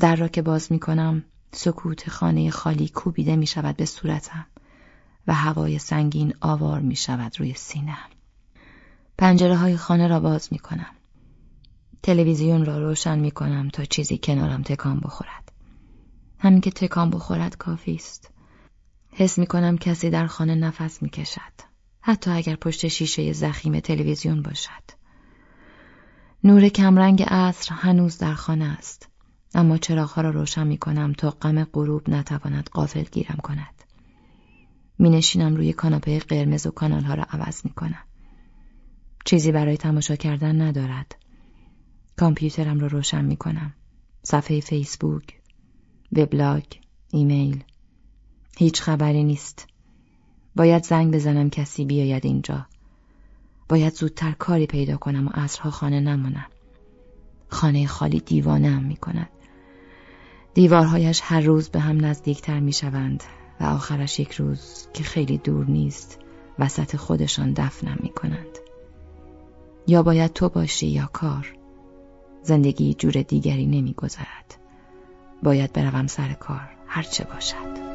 S2: در را که باز می‌کنم سکوت خانه خالی کوبیده می‌شود به صورتم و هوای سنگین آوار می‌شود روی سینم. پنجره های خانه را باز می‌کنم. تلویزیون را روشن می‌کنم تا چیزی کنارم تکان بخورد. همین که تکان بخورد کافی است. حس می‌کنم کسی در خانه نفس می‌کشد. حتی اگر پشت شیشه زخیم تلویزیون باشد. نور کمرنگ عصر هنوز در خانه است. اما چراغها را روشن می کنم تا غم غروب نتواند قافل گیرم کند. می نشینم روی کاناپه قرمز و کانالها را عوض می کنم. چیزی برای تماشا کردن ندارد. کامپیوترم را روشن می کنم. صفحه فیسبوک، وبلاگ، ایمیل. هیچ خبری نیست. باید زنگ بزنم کسی بیاید اینجا. باید زودتر کاری پیدا کنم و عصرها خانه نمانم. خانه خالی دیوانه هم می کند. دیوارهایش هر روز به هم نزدیکتر می شوند و آخرش یک روز که خیلی دور نیست وسط خودشان دفنم می کنند. یا باید تو باشی یا کار. زندگی جور دیگری نمی گذارد. باید بروم سر کار هرچه باشد.